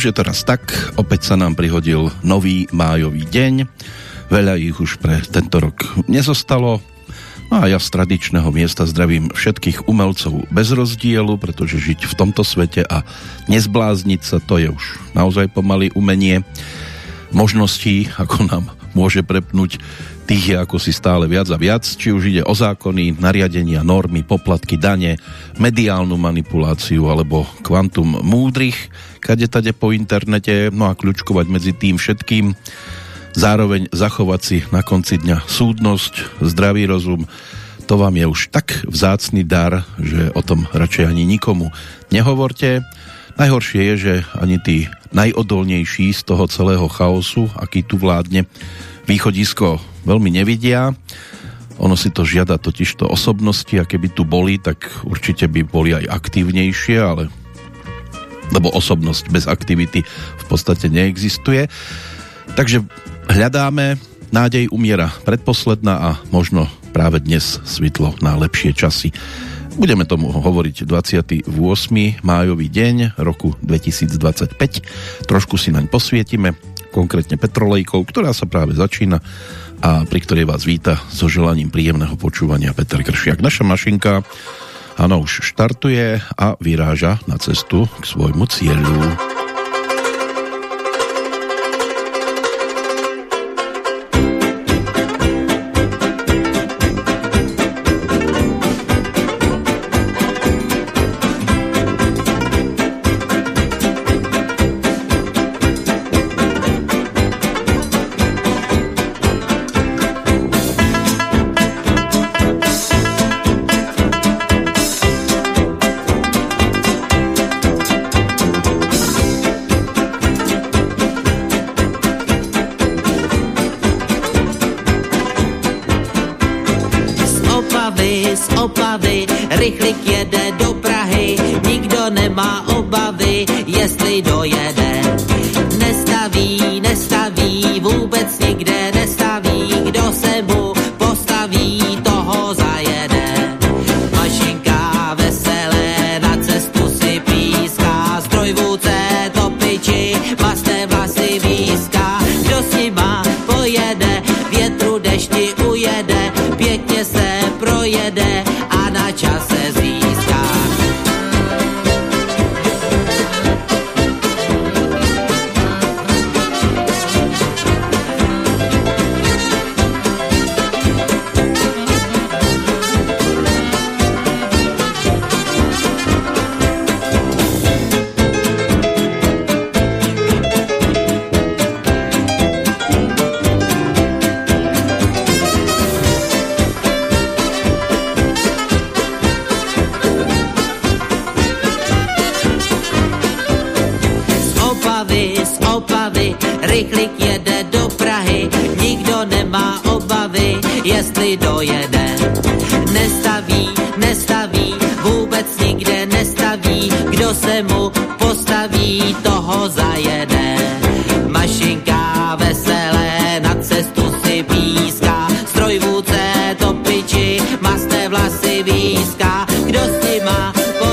už je teraz tak, opäť sa nám prihodil nový májový deň. Veľa ich už pre tento rok nezostalo. No a ja z tradičného miesta zdravím všetkých umelcov bez rozdielu, pretože žiť v tomto svete a nezblázniť sa, to je už naozaj pomaly umenie možností, ako nám môže prepnúť tých je ako si stále viac a viac, či už ide o zákony, nariadenia, normy, poplatky, dane, mediálnu manipuláciu alebo kvantum múdrych, kade tade po internete, no a kľúčkovať medzi tým všetkým, zároveň zachovať si na konci dňa súdnosť, zdravý rozum, to vám je už tak vzácný dar, že o tom radšej ani nikomu nehovorte. Najhoršie je, že ani tí najodolnejší z toho celého chaosu, aký tu vládne, východisko veľmi nevidia. Ono si to žiada totiž to osobnosti a keby tu boli, tak určite by boli aj aktívnejšie, ale lebo osobnosť bez aktivity v podstate neexistuje. Takže hľadáme, nádej umiera predposledná a možno práve dnes svitlo na lepšie časy. Budeme tomu hovoriť 28. májový deň roku 2025. Trošku si naň posvietime, konkrétne Petrolejkou, ktorá sa práve začína a pri ktorej vás víta so želaním príjemného počúvania Peter Kršiak. Naša mašinka áno, už štartuje a vyráža na cestu k svojmu cieľu.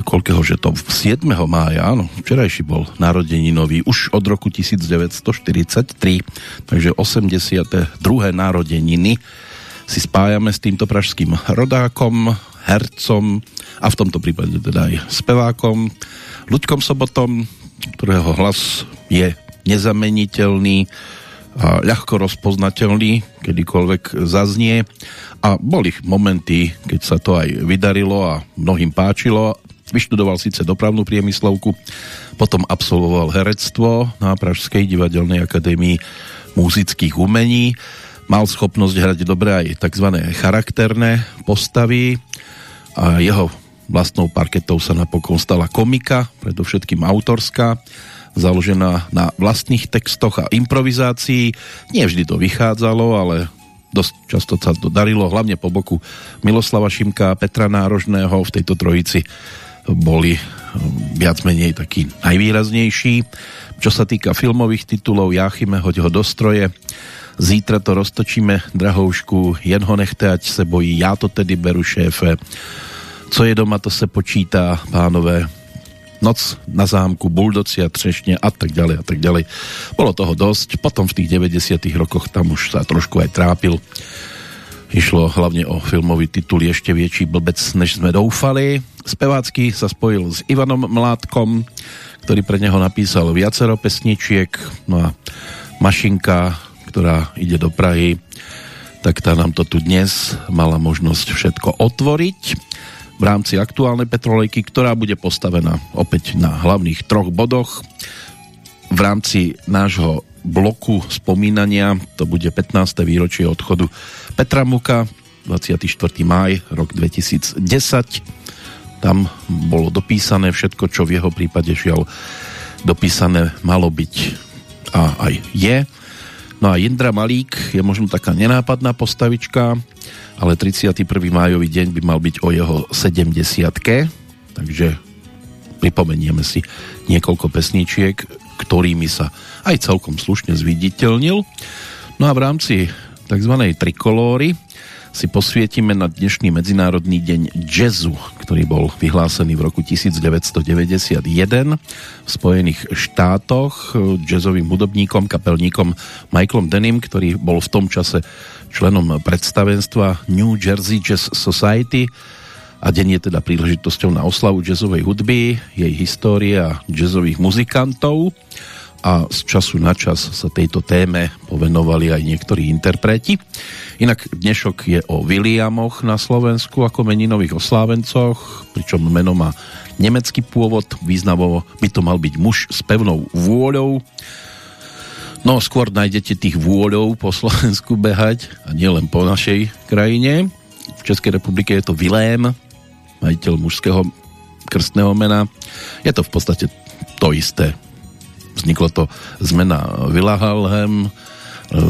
koľkého, že to 7. mája, áno, včerajší bol narodeninový už od roku 1943, takže 82. narodeniny si spájame s týmto pražským rodákom, hercom a v tomto prípade teda aj spevákom Luďkom Sobotom, ktorého hlas je nezameniteľný, a ľahko rozpoznateľný, kedykoľvek zaznie. A boli momenty, keď sa to aj vydarilo a mnohým páčilo. Vyštudoval síce dopravnú priemyslovku, potom absolvoval herectvo na Pražskej divadelnej akadémii muzických umení. Mal schopnosť hrať dobre aj tzv. charakterné postavy a jeho vlastnou parketou sa napokon stala komika, predovšetkým autorská založená na vlastných textoch a improvizácii. Nie vždy to vychádzalo, ale dosť často sa to darilo, hlavne po boku Miloslava Šimka Petra Nárožného v tejto trojici boli viac menej taký najvýraznejší. Čo sa týka filmových titulov, Jáchyme, hoď ho do stroje, Zítra to roztočíme, drahoušku, jen ho nechte, ať se bojí, já to tedy beru, šéfe. Co je doma, to se počítá, pánové. Noc na zámku, buldoci a třešně a tak ďalej a tak ďalej. Bolo toho dosť. Potom v tých 90 rokoch tam už sa trošku aj trápil. Išlo hlavne o filmový titul Ešte větší blbec, než sme doufali. Spevácky sa spojil s Ivanom Mládkom, ktorý pre neho napísal viacero pesničiek. No a Mašinka ktorá ide do Prahy, tak tá nám to tu dnes mala možnosť všetko otvoriť v rámci aktuálnej petrolejky, ktorá bude postavená opäť na hlavných troch bodoch. V rámci nášho bloku spomínania to bude 15. výročie odchodu Petra Muka 24. máj rok 2010 tam bolo dopísané všetko, čo v jeho prípade žiaľ dopísané malo byť a aj je No a Jindra Malík je možno taká nenápadná postavička, ale 31. májový deň by mal byť o jeho 70 takže pripomenieme si niekoľko pesničiek, ktorými sa aj celkom slušne zviditeľnil. No a v rámci tzv. trikolóry si posvietime na dnešný Medzinárodný deň jazzu, ktorý bol vyhlásený v roku 1991 v Spojených štátoch jazzovým hudobníkom, kapelníkom Michaelom Denim, ktorý bol v tom čase členom predstavenstva New Jersey Jazz Society a deň je teda príležitosťou na oslavu jazzovej hudby, jej histórie a jazzových muzikantov a z času na čas sa tejto téme povenovali aj niektorí interpreti. Inak dnešok je o Williamoch na Slovensku ako meninových oslávencoch, pričom meno má nemecký pôvod, význavovo by to mal byť muž s pevnou vôľou. No skôr nájdete tých vôľov po Slovensku behať a nielen po našej krajine. V Českej republike je to Vilém, majiteľ mužského krstného mena. Je to v podstate to isté. Vzniklo to zmena Villahalhem,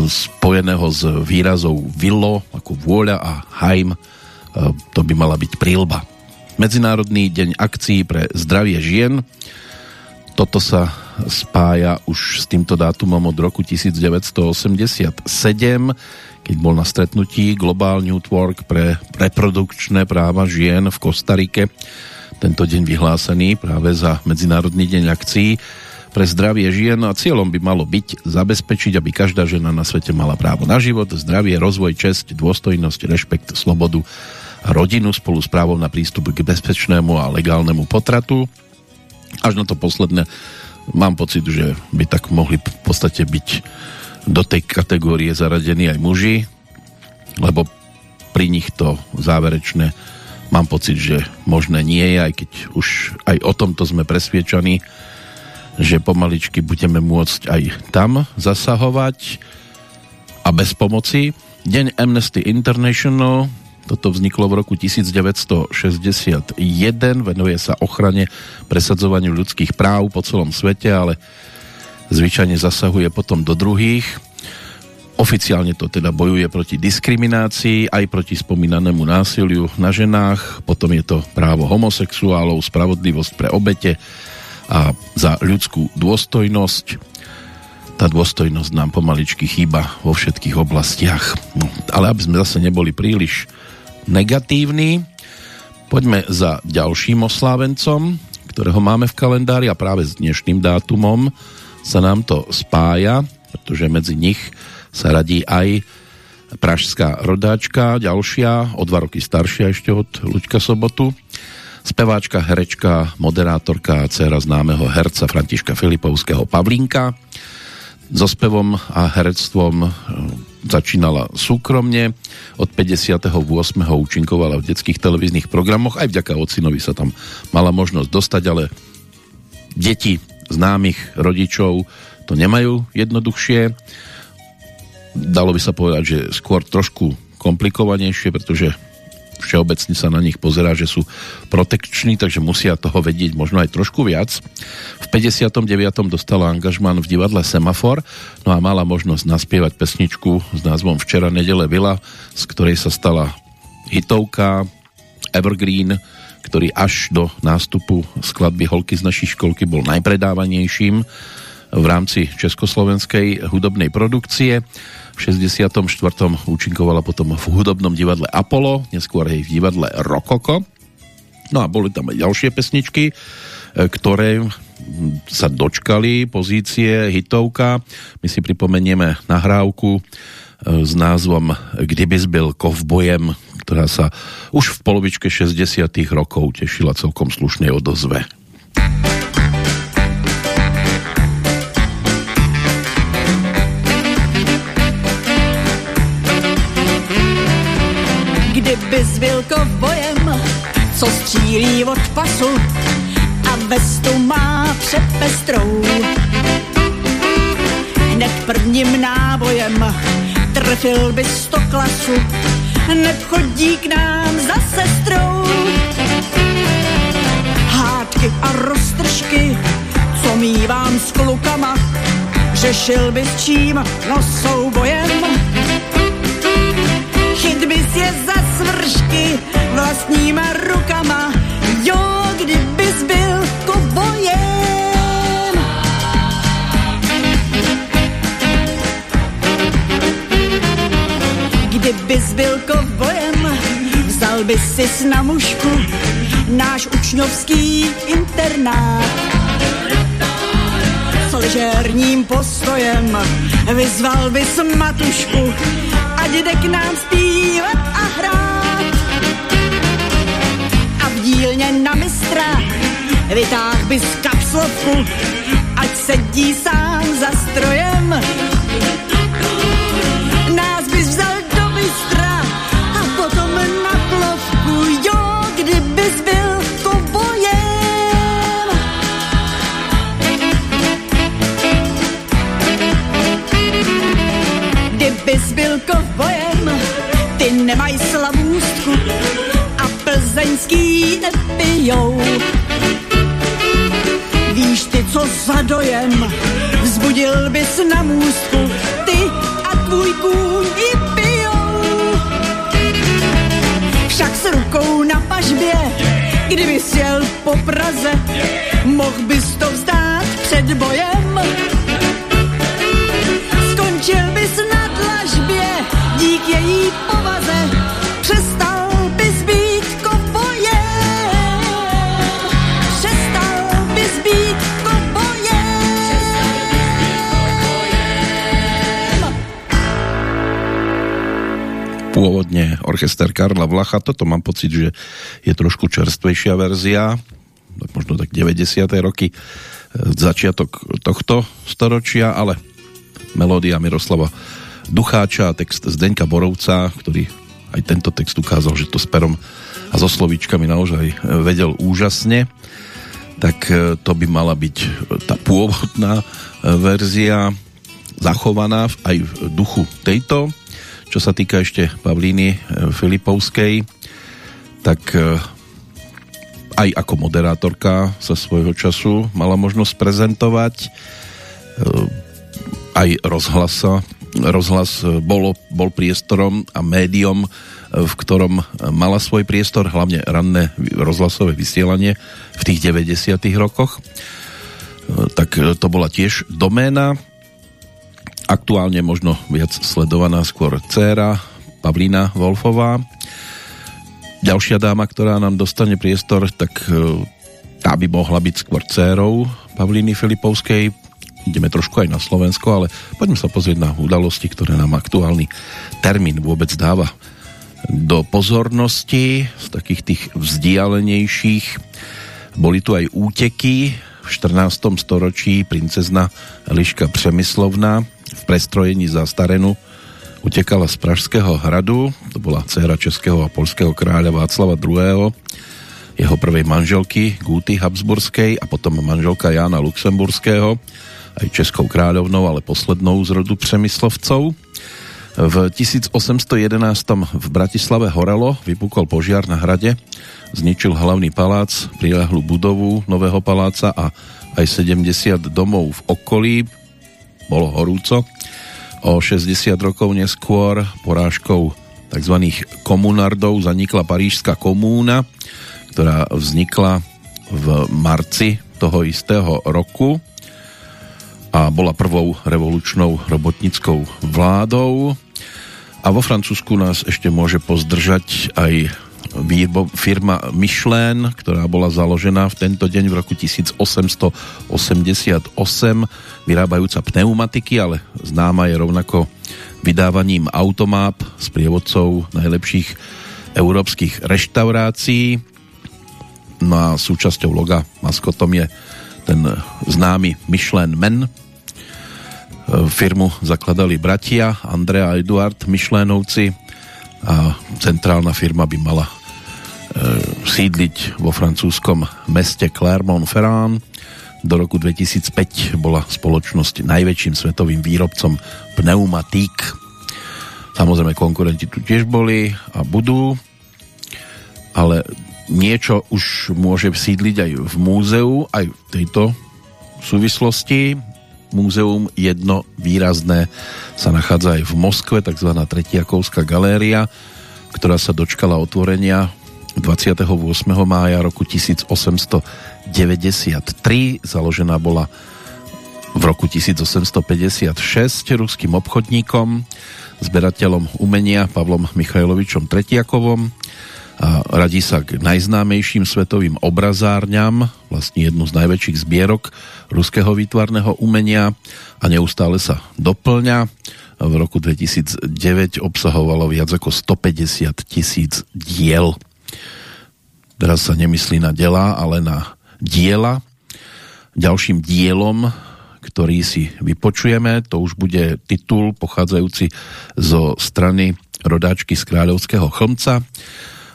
spojeného s výrazou vilo ako vôľa a heim, e, to by mala byť prílba. Medzinárodný deň akcií pre zdravie žien, toto sa spája už s týmto dátumom od roku 1987, keď bol na stretnutí Global Network pre reprodukčné práva žien v Kostarike. Tento deň vyhlásený práve za Medzinárodný deň akcií pre zdravie žien a cieľom by malo byť zabezpečiť, aby každá žena na svete mala právo na život, zdravie, rozvoj, česť, dôstojnosť, rešpekt, slobodu a rodinu spolu s právom na prístup k bezpečnému a legálnemu potratu. Až na to posledné mám pocit, že by tak mohli v podstate byť do tej kategórie zaradení aj muži, lebo pri nich to záverečné mám pocit, že možné nie je, aj keď už aj o tomto sme presviečaní, že pomaličky budeme môcť aj tam zasahovať a bez pomoci. Deň Amnesty International, toto vzniklo v roku 1961, venuje sa ochrane presadzovaniu ľudských práv po celom svete, ale zvyčajne zasahuje potom do druhých. Oficiálne to teda bojuje proti diskriminácii, aj proti spomínanému násiliu na ženách, potom je to právo homosexuálov, spravodlivosť pre obete, a za ľudskú dôstojnosť. Tá dôstojnosť nám pomaličky chýba vo všetkých oblastiach. No, ale aby sme zase neboli príliš negatívni, poďme za ďalším oslávencom, ktorého máme v kalendári a práve s dnešným dátumom sa nám to spája, pretože medzi nich sa radí aj pražská rodáčka, ďalšia, o dva roky staršia ešte od Luďka Sobotu, speváčka, herečka, moderátorka a dcera známeho herca Františka Filipovského Pavlínka. So spevom a herectvom e, začínala súkromne. Od 58. účinkovala v detských televíznych programoch. Aj vďaka ocinovi sa tam mala možnosť dostať, ale deti známych rodičov to nemajú jednoduchšie. Dalo by sa povedať, že skôr trošku komplikovanejšie, pretože všeobecne sa na nich pozerá, že sú protekční, takže musia toho vedieť možno aj trošku viac. V 59. dostala angažman v divadle Semafor, no a mala možnosť naspievať pesničku s názvom Včera nedele Vila, z ktorej sa stala hitovka Evergreen, ktorý až do nástupu skladby Holky z našej školky bol najpredávanejším v rámci československej hudobnej produkcie. V 64. účinkovala potom v hudobnom divadle Apollo, neskôr aj v divadle Rokoko. No a boli tam aj ďalšie pesničky, e, ktoré sa dočkali pozície hitovka. My si pripomenieme nahrávku e, s názvom Kdyby byl kovbojem, ktorá sa už v polovičke 60 rokov tešila celkom slušnej odozve. Kdyby byl kovbojem, co střílí od pasu a vestu má přepestrou. Hned prvním nábojem trefil by sto klasu, hned chodí k nám za sestrou. Hádky a roztržky, co mývám s klukama, řešil by s čím, no soubojem. Chyt bys je za svršky vlastníma rukama, jo, kdybys byl kovojem. Kdybys byl kovojem, vzal by si na mušku náš učňovský internát. S ležérním postojem vyzval bys matušku, ať jde k nám zpívat a hrát. A v dílně na mistra vytáh bys kapslovku, ať sedí sám za strojem. Karla Vlacha, toto mám pocit, že je trošku čerstvejšia verzia, tak možno tak 90. roky, e, začiatok tohto storočia, ale melódia Miroslava Ducháča a text Zdeňka Borovca, ktorý aj tento text ukázal, že to s perom a so slovíčkami naozaj vedel úžasne, tak e, to by mala byť tá pôvodná e, verzia zachovaná aj v duchu tejto. Čo sa týka ešte Pavlíny e, Filipovskej, tak aj ako moderátorka sa svojho času mala možnosť prezentovať aj rozhlasa. Rozhlas bolo, bol priestorom a médium, v ktorom mala svoj priestor, hlavne ranné rozhlasové vysielanie v tých 90 rokoch. Tak to bola tiež doména. Aktuálne možno viac sledovaná skôr dcéra Pavlína Wolfová. Ďalšia dáma, ktorá nám dostane priestor, tak tá by mohla byť skôr dcérou Pavlíny Filipovskej, ideme trošku aj na Slovensko, ale poďme sa pozrieť na udalosti, ktoré nám aktuálny termín vôbec dáva do pozornosti z takých tých vzdialenejších. Boli tu aj úteky v 14. storočí princezna Eliška Přemyslovna v prestrojení za starenu utekala z Pražského hradu, to bola dcera českého a polského kráľa Václava II. Jeho prvej manželky Gúty Habsburskej a potom manželka Jána Luxemburského aj Českou kráľovnou, ale poslednou z rodu Přemyslovcov. V 1811 v Bratislave horelo, vypukol požiar na hrade, zničil hlavný palác, prilehlú budovu nového paláca a aj 70 domov v okolí. Bolo horúco. O 60 rokov neskôr porážkou tzv. komunardov zanikla Parížská komúna, ktorá vznikla v marci toho istého roku a bola prvou revolučnou robotnickou vládou. A vo Francúzsku nás ešte môže pozdržať aj firma Michelin, ktorá bola založená v tento deň v roku 1888, vyrábajúca pneumatiky, ale známa je rovnako vydávaním automáp s prievodcov najlepších európskych reštaurácií. No a súčasťou loga maskotom je ten známy Michelin Man, Firmu zakladali bratia Andrea a Eduard Myšlénovci a centrálna firma by mala sídliť vo francúzskom meste Clermont-Ferrand. Do roku 2005 bola spoločnosť najväčším svetovým výrobcom pneumatík. Samozrejme konkurenti tu tiež boli a budú, ale niečo už môže sídliť aj v múzeu, aj v tejto súvislosti múzeum jedno výrazné sa nachádza aj v Moskve, tzv. Tretiakovská galéria, ktorá sa dočkala otvorenia 28. mája roku 1893. Založená bola v roku 1856 ruským obchodníkom, zberateľom umenia Pavlom Michajlovičom Tretiakovom a radí sa k najznámejším svetovým obrazárňam, vlastne jednu z najväčších zbierok ruského výtvarného umenia a neustále sa doplňa. V roku 2009 obsahovalo viac ako 150 tisíc diel. Teraz sa nemyslí na dela, ale na diela. Ďalším dielom, ktorý si vypočujeme, to už bude titul pochádzajúci zo strany rodáčky z Kráľovského chlmca.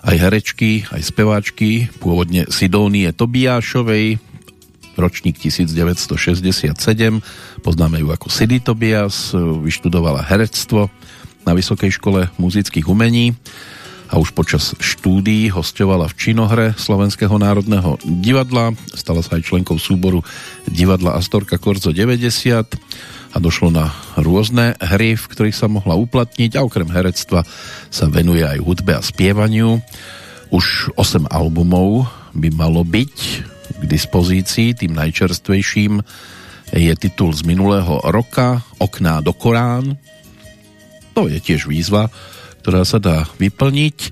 Aj herečky, aj speváčky, pôvodne Sidónie Tobiášovej, ročník 1967, poznáme ju ako Sidy Tobias, vyštudovala herectvo na Vysokej škole muzických umení a už počas štúdií hostovala v činohre Slovenského národného divadla, stala sa aj členkou súboru divadla Astorka Korzo 90 a došlo na rôzne hry, v ktorých sa mohla uplatniť. A okrem herectva sa venuje aj hudbe a spievaniu. Už 8 albumov by malo byť k dispozícii, tým najčerstvejším je titul z minulého roka Okná do Korán. To je tiež výzva, ktorá sa dá vyplniť.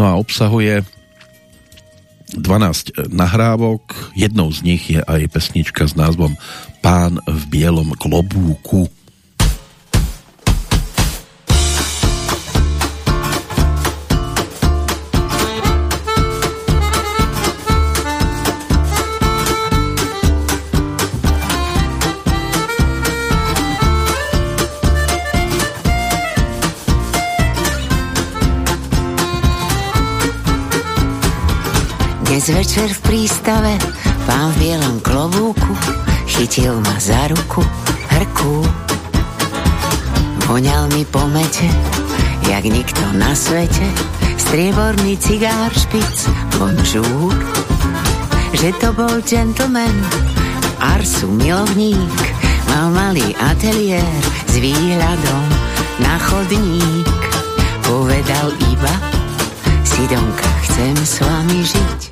No a obsahuje 12 nahrávok, jednou z nich je aj pesnička s názvom Pán v bielom klobúku. Dnes večer v prístave pán v bielom klobúku Chytil ma za ruku, hrku. Voňal mi po mete, jak nikto na svete. Strieborný cigár špic, bonžúr. Že to bol gentleman, Arsu milovník. Mal malý ateliér s výhľadom na chodník. Povedal iba, Sidonka, chcem s vami žiť.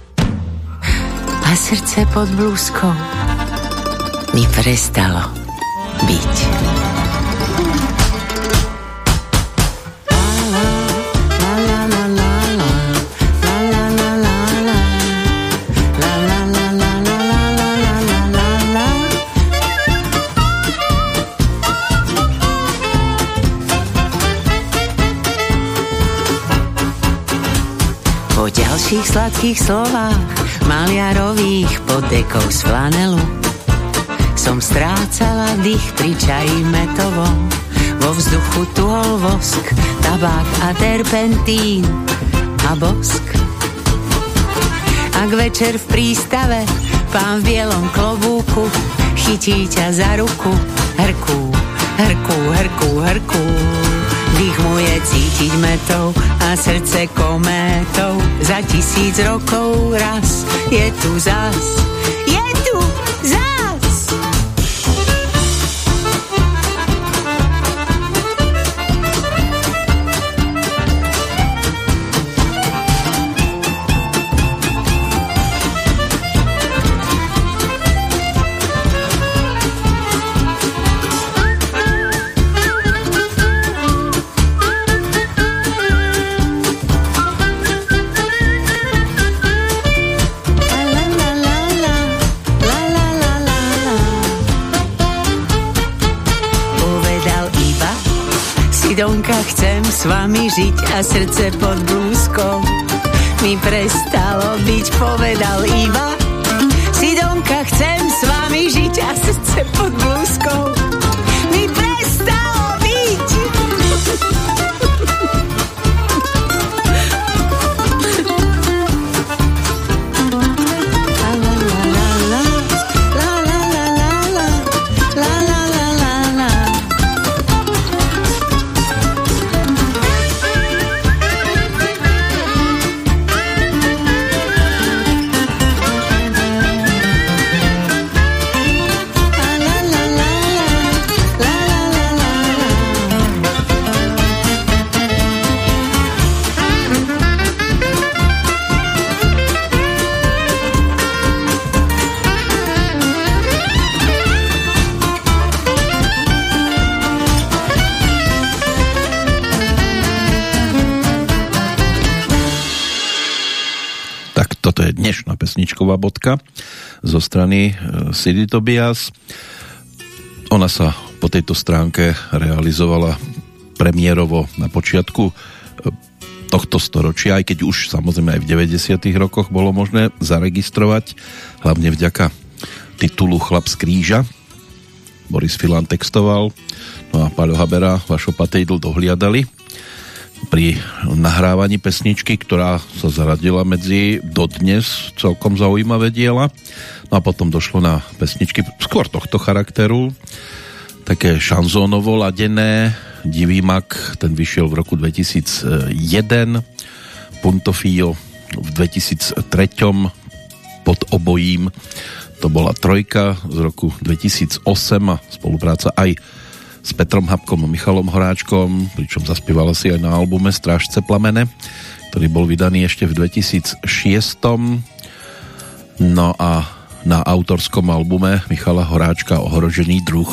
A srdce pod blúzkou mi prestalo byť. Po ďalších sladkých slovách maliarových pod dekou z flanelu som strácala dých pri čaji metovom. Vo vzduchu tuhol vosk, tabák a terpentín a bosk. Ak večer v prístave pán v bielom klobúku chytí ťa za ruku, hrku, hrku, hrku, hrku, je cítiť metou a srdce kométou. Za tisíc rokov raz je tu zas, je tu Sidonka, chcem s vami žiť a srdce pod blúzkou mi prestalo byť, povedal iba. Sidonka, chcem s vami žiť a srdce pod blúzkou pesničková bodka zo strany e, Sidy Tobias. Ona sa po tejto stránke realizovala premiérovo na počiatku e, tohto storočia, aj keď už samozrejme aj v 90. rokoch bolo možné zaregistrovať, hlavne vďaka titulu Chlap z kríža. Boris Filan textoval, no a Paľo Habera, Vašo Patejdl dohliadali pri nahrávaní pesničky, ktorá sa zaradila medzi dodnes celkom zaujímavé diela. No a potom došlo na pesničky skôr tohto charakteru, také šanzónovo ladené. Divý mak, ten vyšiel v roku 2001, Puntofio v 2003 pod obojím to bola trojka z roku 2008 a spolupráca aj s Petrom Habkom a Michalom Horáčkom, pričom zaspievala si aj na albume Strážce plamene, ktorý bol vydaný ešte v 2006. No a na autorskom albume Michala Horáčka Ohrožený druh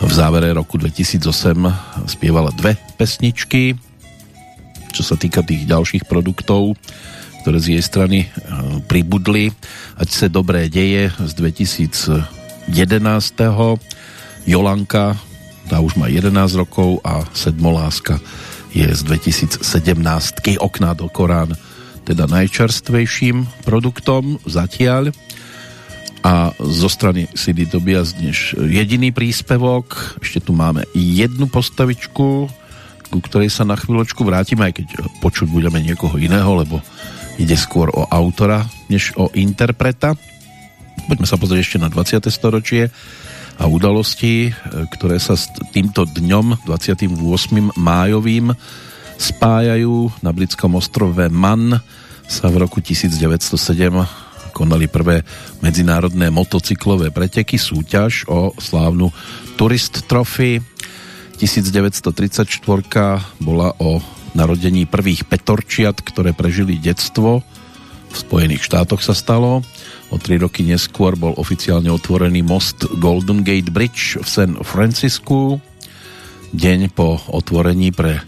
v závere roku 2008 spievala dve pesničky. Čo sa týka tých ďalších produktov, ktoré z jej strany e, pribudli, ať sa dobré deje z 2011. Jolanka tá už má 11 rokov a Sedmoláska je z 2017 okná do Korán teda najčerstvejším produktom zatiaľ. A zo strany CD Tobias dnes jediný príspevok. Ešte tu máme jednu postavičku ku ktorej sa na chvíľočku vrátime aj keď počuť budeme niekoho iného lebo ide skôr o autora než o interpreta. Poďme sa pozrieť ešte na 20. storočie a udalosti, e, ktoré sa s týmto dňom, 28. májovým, spájajú na britskom ostrove Man sa v roku 1907 konali prvé medzinárodné motocyklové preteky, súťaž o slávnu Turist Trophy. 1934 bola o narodení prvých petorčiat, ktoré prežili detstvo. V Spojených štátoch sa stalo. O tri roky neskôr bol oficiálne otvorený most Golden Gate Bridge v San Francisku. Deň po otvorení pre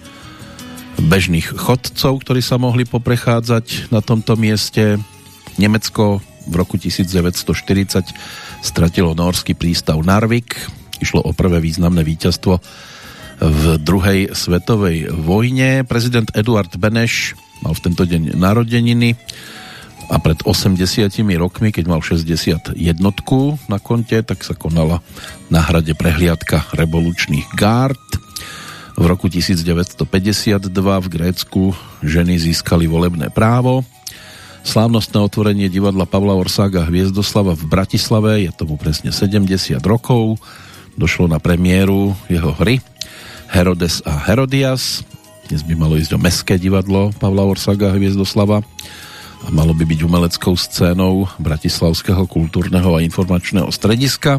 bežných chodcov, ktorí sa mohli poprechádzať na tomto mieste. Nemecko v roku 1940 stratilo norský prístav Narvik. Išlo o prvé významné víťazstvo v druhej svetovej vojne. Prezident Eduard Beneš mal v tento deň narodeniny a pred 80 rokmi, keď mal 60 jednotku na konte, tak sa konala na hrade prehliadka revolučných gárd. V roku 1952 v Grécku ženy získali volebné právo. Slávnostné otvorenie divadla Pavla Orsága Hviezdoslava v Bratislave je tomu presne 70 rokov. Došlo na premiéru jeho hry Herodes a Herodias. Dnes by malo ísť o Mestské divadlo Pavla Orsaga Hviezdoslava a malo by byť umeleckou scénou Bratislavského kultúrneho a informačného strediska,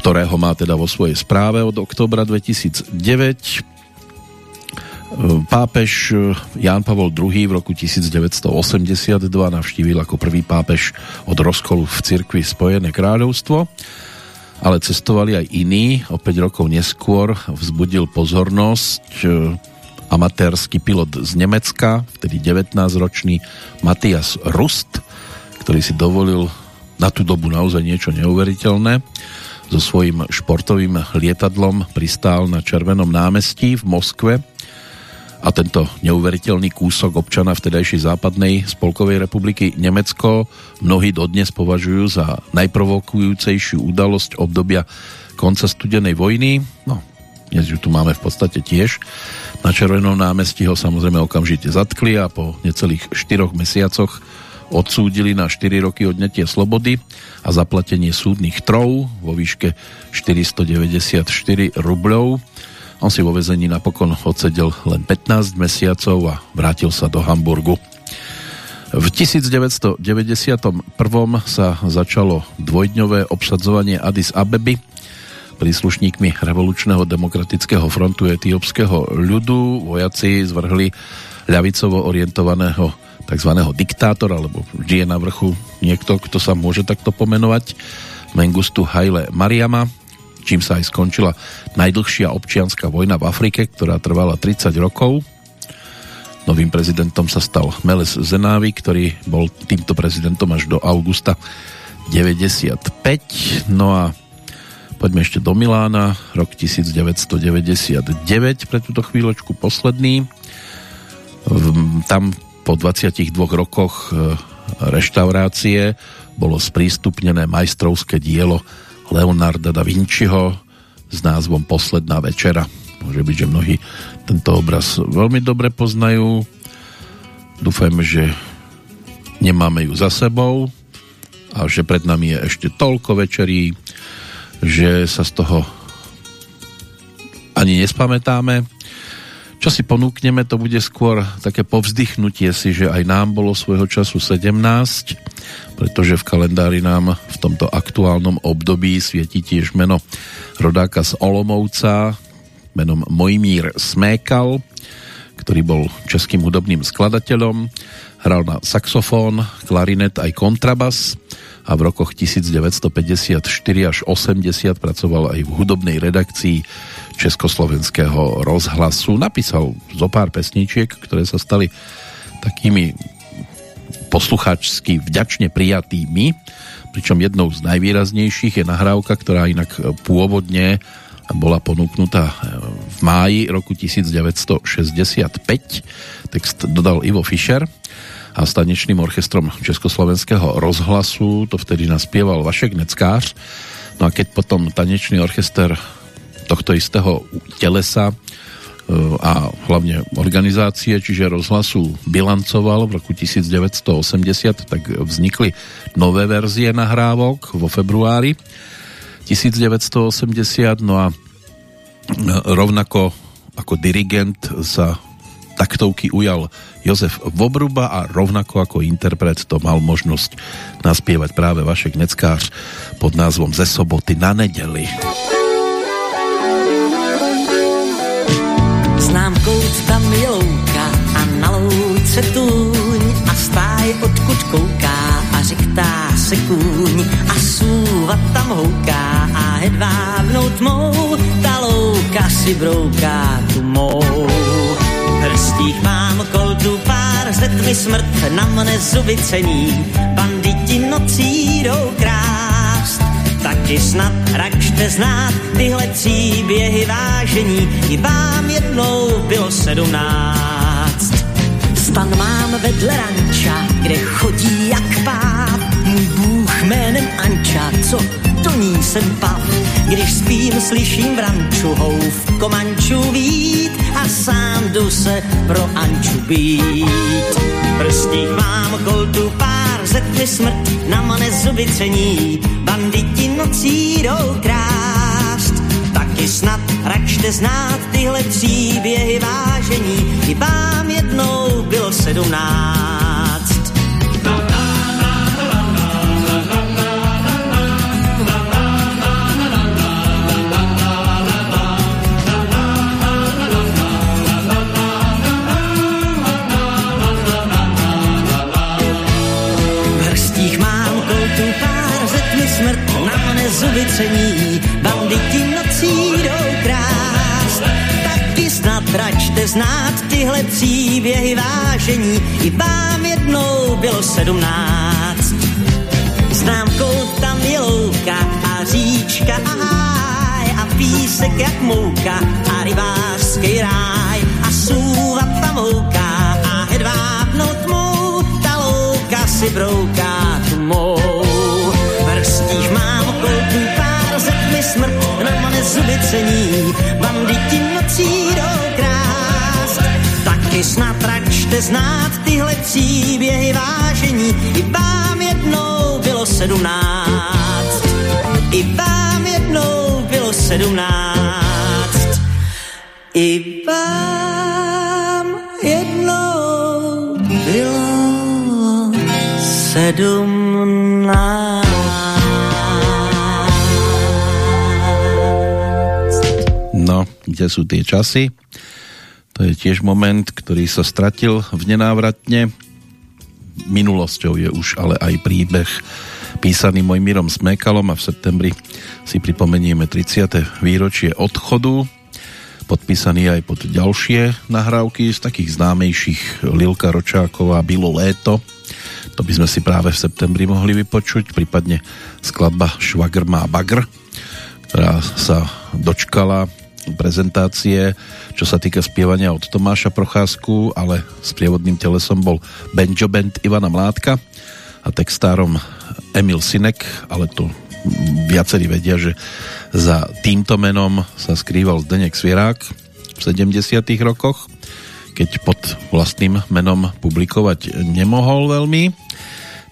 ktorého má teda vo svojej správe od oktobra 2009. Pápež Ján Pavol II v roku 1982 navštívil ako prvý pápež od rozkolu v cirkvi Spojené kráľovstvo, ale cestovali aj iní. O 5 rokov neskôr vzbudil pozornosť amatérsky pilot z Nemecka, vtedy 19-ročný Matias Rust, ktorý si dovolil na tú dobu naozaj niečo neuveriteľné. So svojím športovým lietadlom pristál na Červenom námestí v Moskve a tento neuveriteľný kúsok občana vtedajšej západnej spolkovej republiky Nemecko mnohí dodnes považujú za najprovokujúcejšiu udalosť obdobia konca studenej vojny. No, dnes ju tu máme v podstate tiež. Na Červenom námestí ho samozrejme okamžite zatkli a po necelých 4 mesiacoch odsúdili na 4 roky odnetie slobody a zaplatenie súdnych trov vo výške 494 rubľov. On si vo vezení napokon odsedel len 15 mesiacov a vrátil sa do Hamburgu. V 1991 sa začalo dvojdňové obsadzovanie Addis Abeby príslušníkmi revolučného demokratického frontu etiópskeho ľudu. Vojaci zvrhli ľavicovo orientovaného tzv. diktátora, alebo vždy je na vrchu niekto, kto sa môže takto pomenovať, Mengustu Haile Mariama, čím sa aj skončila najdlhšia občianská vojna v Afrike, ktorá trvala 30 rokov. Novým prezidentom sa stal Meles Zenávi, ktorý bol týmto prezidentom až do augusta 95. No a Poďme ešte do Milána, rok 1999, pre túto chvíľočku posledný. Tam po 22 rokoch e, reštaurácie bolo sprístupnené majstrovské dielo Leonarda da Vinciho s názvom Posledná večera. Môže byť, že mnohí tento obraz veľmi dobre poznajú. Dúfajme, že nemáme ju za sebou a že pred nami je ešte toľko večerí, že sa z toho ani nespamätáme. Čo si ponúkneme, to bude skôr také povzdychnutie si, že aj nám bolo svojho času 17, pretože v kalendári nám v tomto aktuálnom období svieti tiež meno rodáka z Olomovca, menom Mojmír Smékal, ktorý bol českým hudobným skladateľom, hral na saxofón, klarinet aj kontrabas, a v rokoch 1954 až 80 pracoval aj v hudobnej redakcii Československého rozhlasu. Napísal zo pár pesničiek, ktoré sa stali takými poslucháčsky vďačne prijatými, pričom jednou z najvýraznejších je nahrávka, ktorá inak pôvodne bola ponúknutá v máji roku 1965. Text dodal Ivo Fischer a stanečným orchestrom Československého rozhlasu to vtedy naspieval Vašek Neckář. No a keď potom tanečný orchester tohto istého telesa e, a hlavne organizácie, čiže rozhlasu bilancoval v roku 1980, tak vznikli nové verzie nahrávok vo februári 1980, no a e, rovnako ako dirigent sa taktovky ujal Jozef Vobruba a rovnako ako interpret to mal možnosť naspievať práve Vašek Neckář pod názvom Ze soboty na nedeli. Znám kout, tam je a na louce tůň a stáj odkud kouká a řiktá se kůň a súva tam houká a hedvábnou tmou ta louka si brouká tu mou prstích mám koldu pár, ze tmy smrt na mne zuby cení, banditi nocí jdou krást. Taky snad račte znát tyhle příběhy vážení, i vám jednou bylo sedmnáct. Stan mám vedle ranča, kde chodí jak páv, můj bůh jménem Anča, co do ní jsem pav. Když spím, slyším v ranču houf komanču vít a sám jdu se pro Anču být. Prstích mám koldu pár, ze tmy smrt na mane zuby cení, banditi nocí jdou krást. Taky snad račte znát tyhle příběhy vážení, i vám jednou bylo sedmnáct. Zuby cení, banditi nocí jdou krást. Taky snad račte znát tyhle příběhy vážení, i vám jednou bylo sedmnáct. Známkou tam je louka a říčka a háj a písek jak mouka a rybářský ráj a sůva pamouka a hedvábnou tmou ta louka si brouká tmou. Vrstích mám zuby cení, banditi nocí jdou krást. Taky snad račte znát tyhle příběhy vážení, i vám jednou bylo sedmnáct. I vám jednou bylo sedmnáct. I vám jednou bylo sedmnáct. Kde sú tie časy? To je tiež moment, ktorý sa stratil v nenávratne. Minulosťou je už ale aj príbeh písaný Mojmírom Smekalom a v septembri si pripomenieme 30. výročie odchodu podpísaný aj pod ďalšie nahrávky z takých známejších Lilka Ročáková Bilo léto to by sme si práve v septembri mohli vypočuť prípadne skladba Švagr má bagr ktorá sa dočkala prezentácie, čo sa týka spievania od Tomáša Procházku, ale s prievodným telesom bol Benjo Band Ivana Mládka a textárom Emil Sinek, ale to viacerí vedia, že za týmto menom sa skrýval Zdenek Svierák v 70 rokoch, keď pod vlastným menom publikovať nemohol veľmi.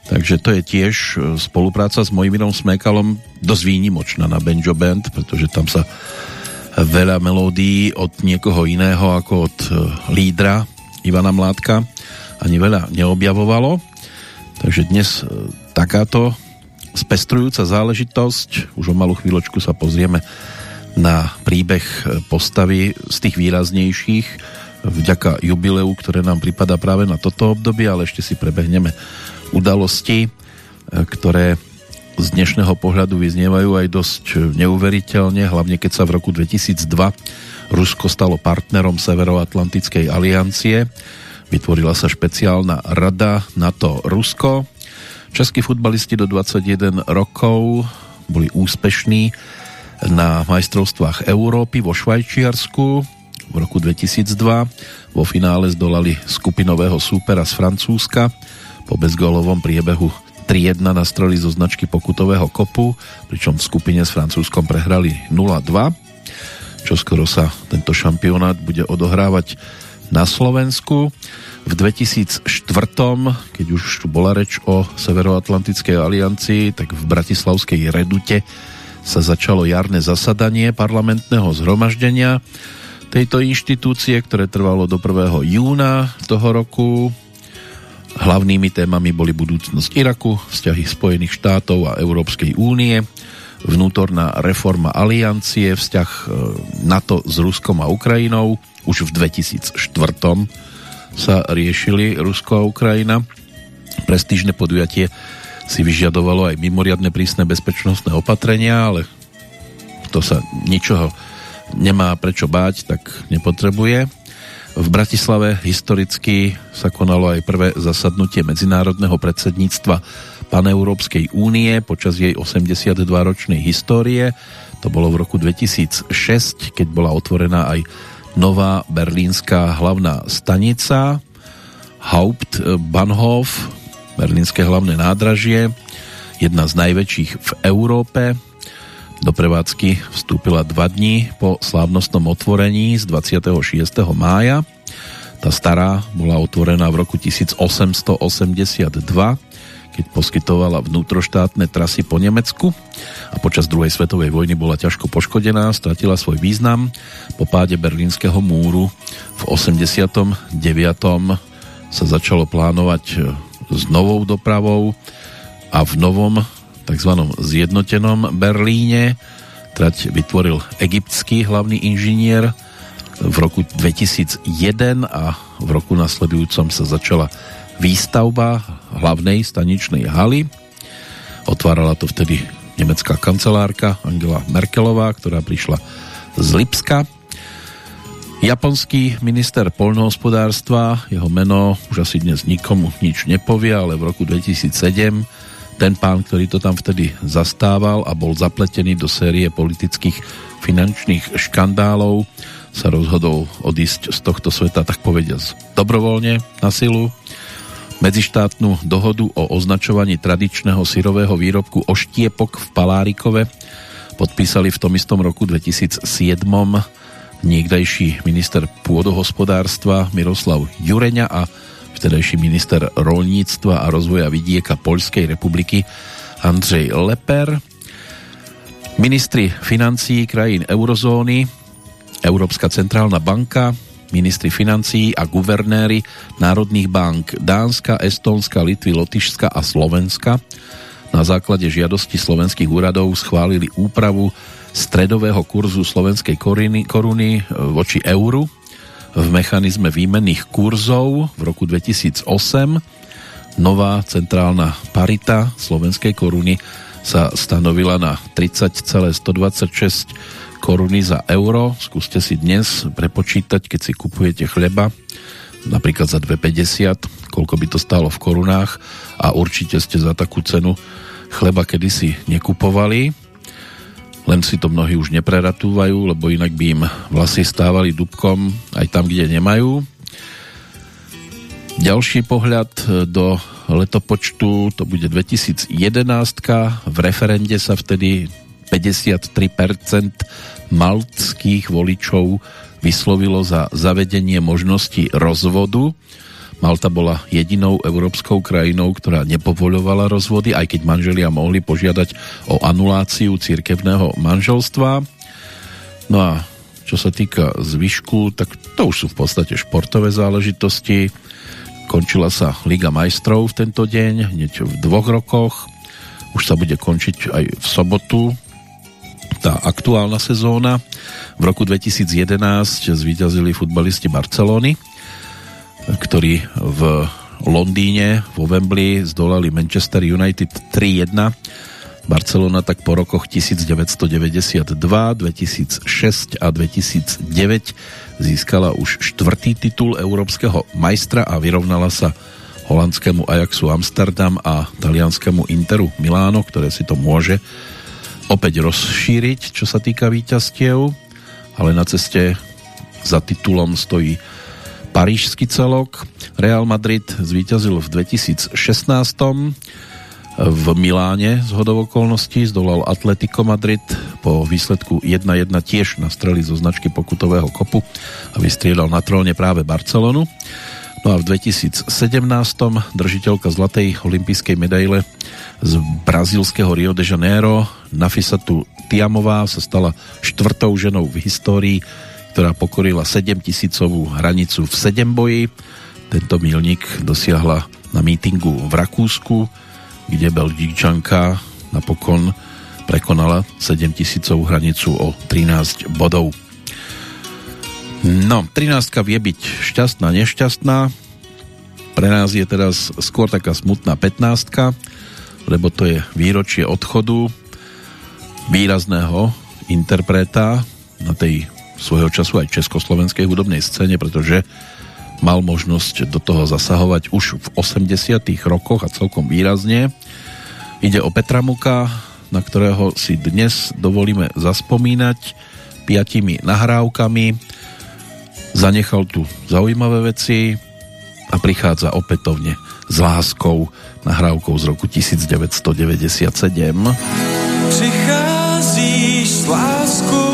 Takže to je tiež spolupráca s Mojmirom Smekalom dosť výnimočná na Benjo Band, pretože tam sa veľa melódií od niekoho iného ako od e, lídra Ivana Mládka ani veľa neobjavovalo. Takže dnes e, takáto spestrujúca záležitosť. Už o malú chvíľočku sa pozrieme na príbeh e, postavy z tých výraznejších vďaka jubileu, ktoré nám pripada práve na toto obdobie, ale ešte si prebehneme udalosti, ktoré z dnešného pohľadu vyznievajú aj dosť neuveriteľne, hlavne keď sa v roku 2002 Rusko stalo partnerom Severoatlantickej aliancie. Vytvorila sa špeciálna rada NATO-Rusko. Českí futbalisti do 21 rokov boli úspešní na majstrovstvách Európy vo Švajčiarsku v roku 2002. Vo finále zdolali skupinového súpera z Francúzska po bezgolovom priebehu 3-1 nastreli zo značky pokutového kopu, pričom v skupine s Francúzskom prehrali 0-2. Čo skoro sa tento šampionát bude odohrávať na Slovensku. V 2004, keď už tu bola reč o Severoatlantickej aliancii, tak v Bratislavskej Redute sa začalo jarné zasadanie parlamentného zhromaždenia tejto inštitúcie, ktoré trvalo do 1. júna toho roku Hlavnými témami boli budúcnosť Iraku, vzťahy Spojených štátov a Európskej únie, vnútorná reforma aliancie, vzťah e, NATO s Ruskom a Ukrajinou. Už v 2004 sa riešili Rusko a Ukrajina. Prestížne podujatie si vyžadovalo aj mimoriadne prísne bezpečnostné opatrenia, ale to sa ničoho nemá prečo báť, tak nepotrebuje. V Bratislave historicky sa konalo aj prvé zasadnutie medzinárodného predsedníctva Paneurópskej únie počas jej 82-ročnej histórie. To bolo v roku 2006, keď bola otvorená aj nová berlínska hlavná stanica Hauptbahnhof, berlínske hlavné nádražie, jedna z najväčších v Európe, do prevádzky vstúpila dva dní po slávnostnom otvorení z 26. mája. Tá stará bola otvorená v roku 1882, keď poskytovala vnútroštátne trasy po Nemecku a počas druhej svetovej vojny bola ťažko poškodená, stratila svoj význam. Po páde berlínskeho múru v 89. sa začalo plánovať s novou dopravou a v novom tzv. zjednotenom Berlíne trať vytvoril egyptský hlavný inžinier v roku 2001 a v roku nasledujúcom sa začala výstavba hlavnej staničnej haly. Otvárala to vtedy nemecká kancelárka Angela Merkelová, ktorá prišla z Lipska Japonský minister polnohospodárstva, jeho meno už asi dnes nikomu nič nepovie, ale v roku 2007 ten pán, ktorý to tam vtedy zastával a bol zapletený do série politických finančných škandálov, sa rozhodol odísť z tohto sveta, tak povediať, dobrovoľne na silu. Medzištátnu dohodu o označovaní tradičného syrového výrobku oštiepok v Palárikove podpísali v tom istom roku 2007 niekdajší minister pôdohospodárstva Miroslav Jureňa a vtedajší minister rolníctva a rozvoja vidieka Poľskej republiky Andřej Leper. Ministri financií krajín eurozóny, Európska centrálna banka, ministri financií a guvernéry národných bank Dánska, Estónska, Litvy, Lotyšska a Slovenska na základe žiadosti slovenských úradov schválili úpravu stredového kurzu slovenskej koruny, koruny e, voči euru v mechanizme výmenných kurzov v roku 2008. Nová centrálna parita slovenskej koruny sa stanovila na 30,126 koruny za euro. Skúste si dnes prepočítať, keď si kupujete chleba, napríklad za 2,50, koľko by to stálo v korunách a určite ste za takú cenu chleba kedysi nekupovali len si to mnohí už nepreratúvajú, lebo inak by im vlasy stávali dubkom aj tam, kde nemajú. Ďalší pohľad do letopočtu, to bude 2011. V referende sa vtedy 53% maltských voličov vyslovilo za zavedenie možnosti rozvodu Malta bola jedinou európskou krajinou, ktorá nepovoľovala rozvody, aj keď manželia mohli požiadať o anuláciu cirkevného manželstva. No a čo sa týka zvyšku, tak to už sú v podstate športové záležitosti. Končila sa Liga majstrov v tento deň, hneď v dvoch rokoch. Už sa bude končiť aj v sobotu tá aktuálna sezóna. V roku 2011 zvíťazili futbalisti Barcelony ktorí v Londýne, vo Wembley zdolali Manchester United 3-1. Barcelona tak po rokoch 1992, 2006 a 2009 získala už štvrtý titul európskeho majstra a vyrovnala sa holandskému Ajaxu Amsterdam a talianskému Interu Miláno, ktoré si to môže opäť rozšíriť, čo sa týka víťazstiev, ale na ceste za titulom stojí parížský celok. Real Madrid zvíťazil v 2016 v Miláne z hodov okolností zdolal Atletico Madrid po výsledku 1-1 tiež nastreli zo značky pokutového kopu a vystriedal na tróne práve Barcelonu. No a v 2017 držiteľka zlatej olympijskej medaile z brazílskeho Rio de Janeiro Nafisatu Tiamová sa stala štvrtou ženou v histórii ktorá pokorila 7 tisícovú hranicu v 7 boji. Tento milník dosiahla na mítingu v Rakúsku, kde Belgičanka napokon prekonala 7 tisícovú hranicu o 13 bodov. No, 13 vie byť šťastná, nešťastná. Pre nás je teraz skôr taká smutná 15 lebo to je výročie odchodu výrazného interpreta na tej svojho času aj československej hudobnej scéne, pretože mal možnosť do toho zasahovať už v 80 rokoch a celkom výrazne. Ide o Petra Muka, na ktorého si dnes dovolíme zaspomínať piatimi nahrávkami. Zanechal tu zaujímavé veci a prichádza opätovne s láskou nahrávkou z roku 1997. Přicházíš s láskou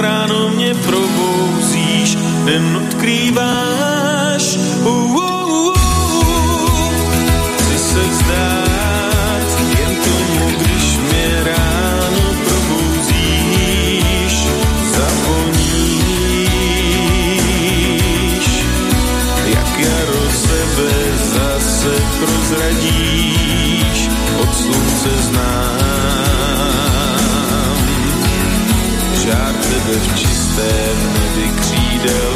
ráno mě probouzíš, den odkrýváš. pevnosti křídel.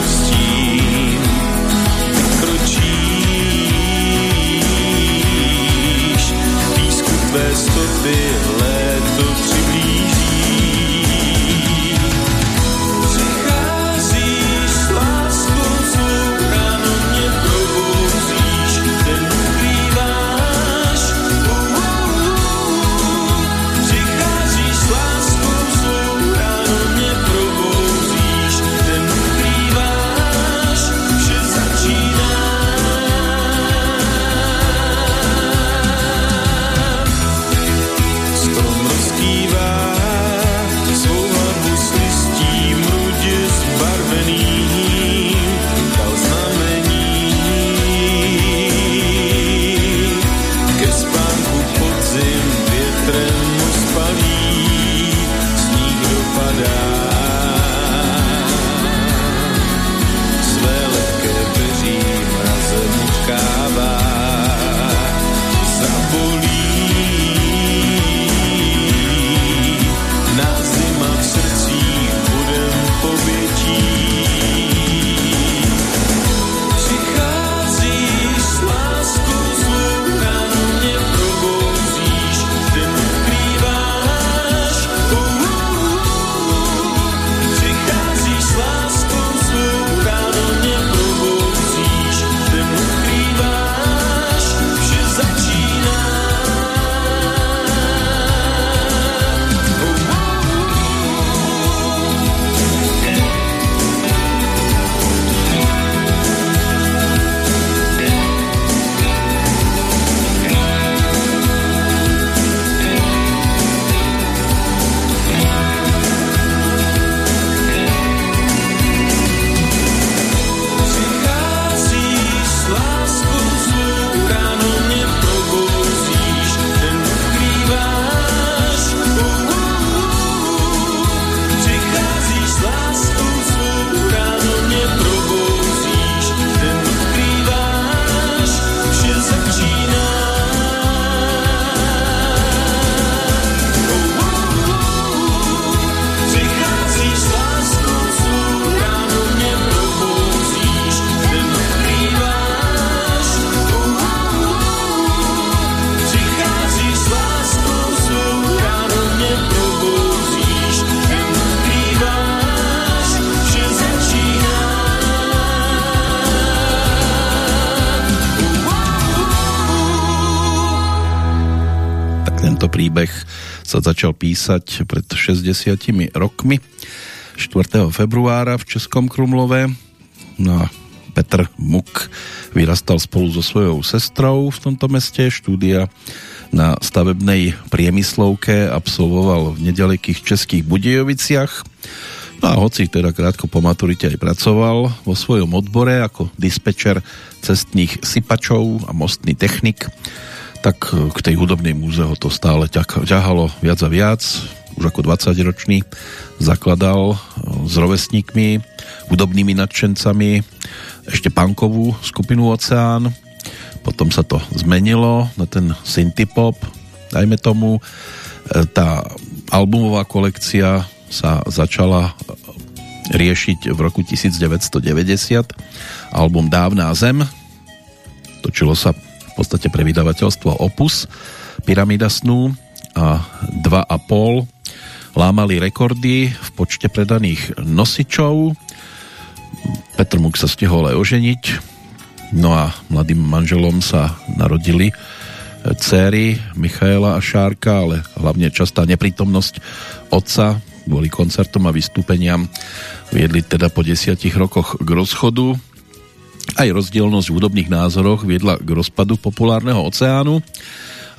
Začal písať pred 60 rokmi 4. februára v Českom Krumlove. No Petr Muk vyrastal spolu so svojou sestrou v tomto meste. Štúdia na stavebnej priemyslovke absolvoval v nedalekých českých Budejoviciach. No a hoci teda krátko po maturite aj pracoval vo svojom odbore ako dispečer cestných sypačov a mostný technik, tak k tej hudobnej múze ho to stále ťahalo viac a viac. Už ako 20-ročný zakladal s rovesníkmi, hudobnými nadšencami ešte punkovú skupinu Oceán, potom sa to zmenilo na ten synthpop, dajme tomu. E, tá albumová kolekcia sa začala riešiť v roku 1990. Album Dávná zem. Točilo sa v podstate pre vydavateľstvo Opus, Pyramida snú a 2,5 lámali rekordy v počte predaných nosičov. Petr Muk sa stihol aj oženiť, No a mladým manželom sa narodili céry Michaela a Šárka, ale hlavne častá neprítomnosť otca kvôli koncertom a vystúpeniam viedli teda po desiatich rokoch k rozchodu. Aj rozdielnosť v hudobných názoroch viedla k rozpadu populárneho oceánu,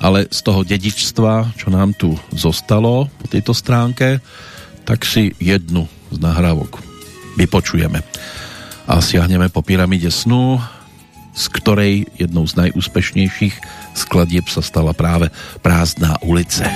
ale z toho dedičstva, čo nám tu zostalo po tejto stránke, tak si jednu z nahrávok vypočujeme. A siahneme po pyramide snu, z ktorej jednou z najúspešnejších skladieb sa stala práve Prázdná ulice.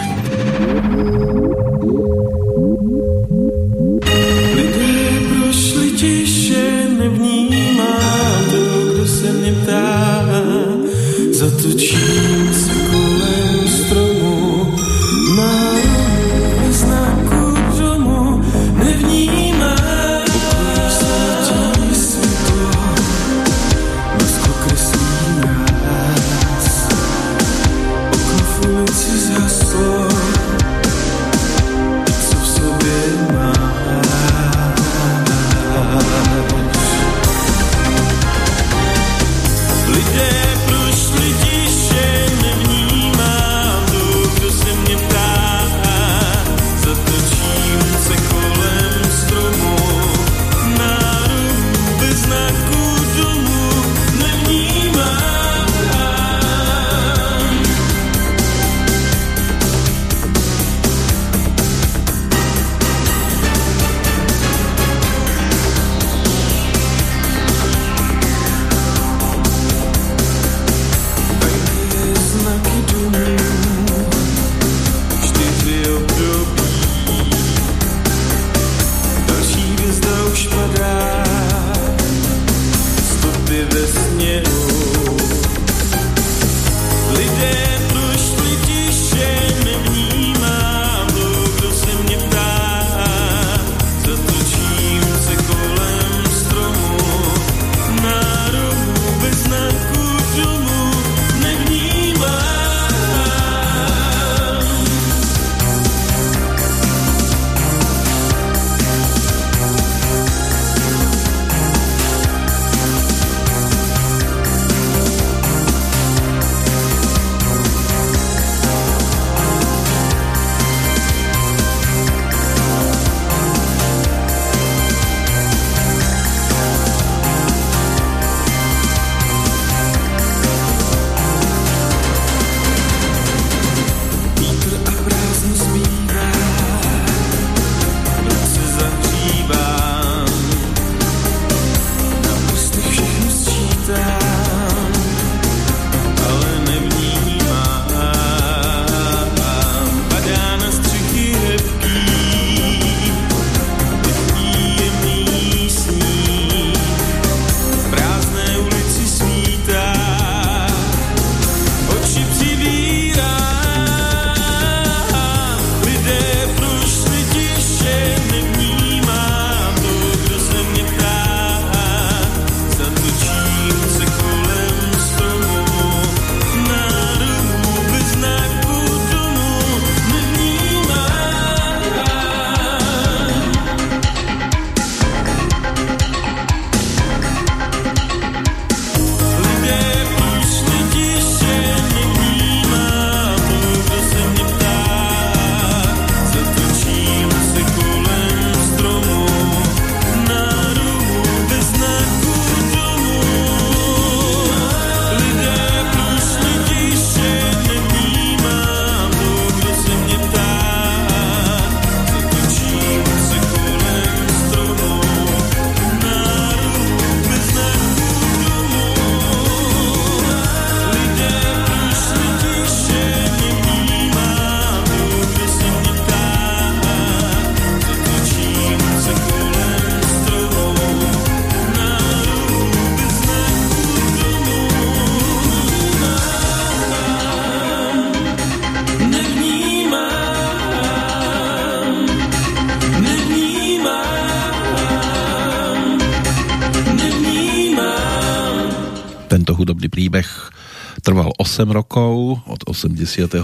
Rokov, od 85.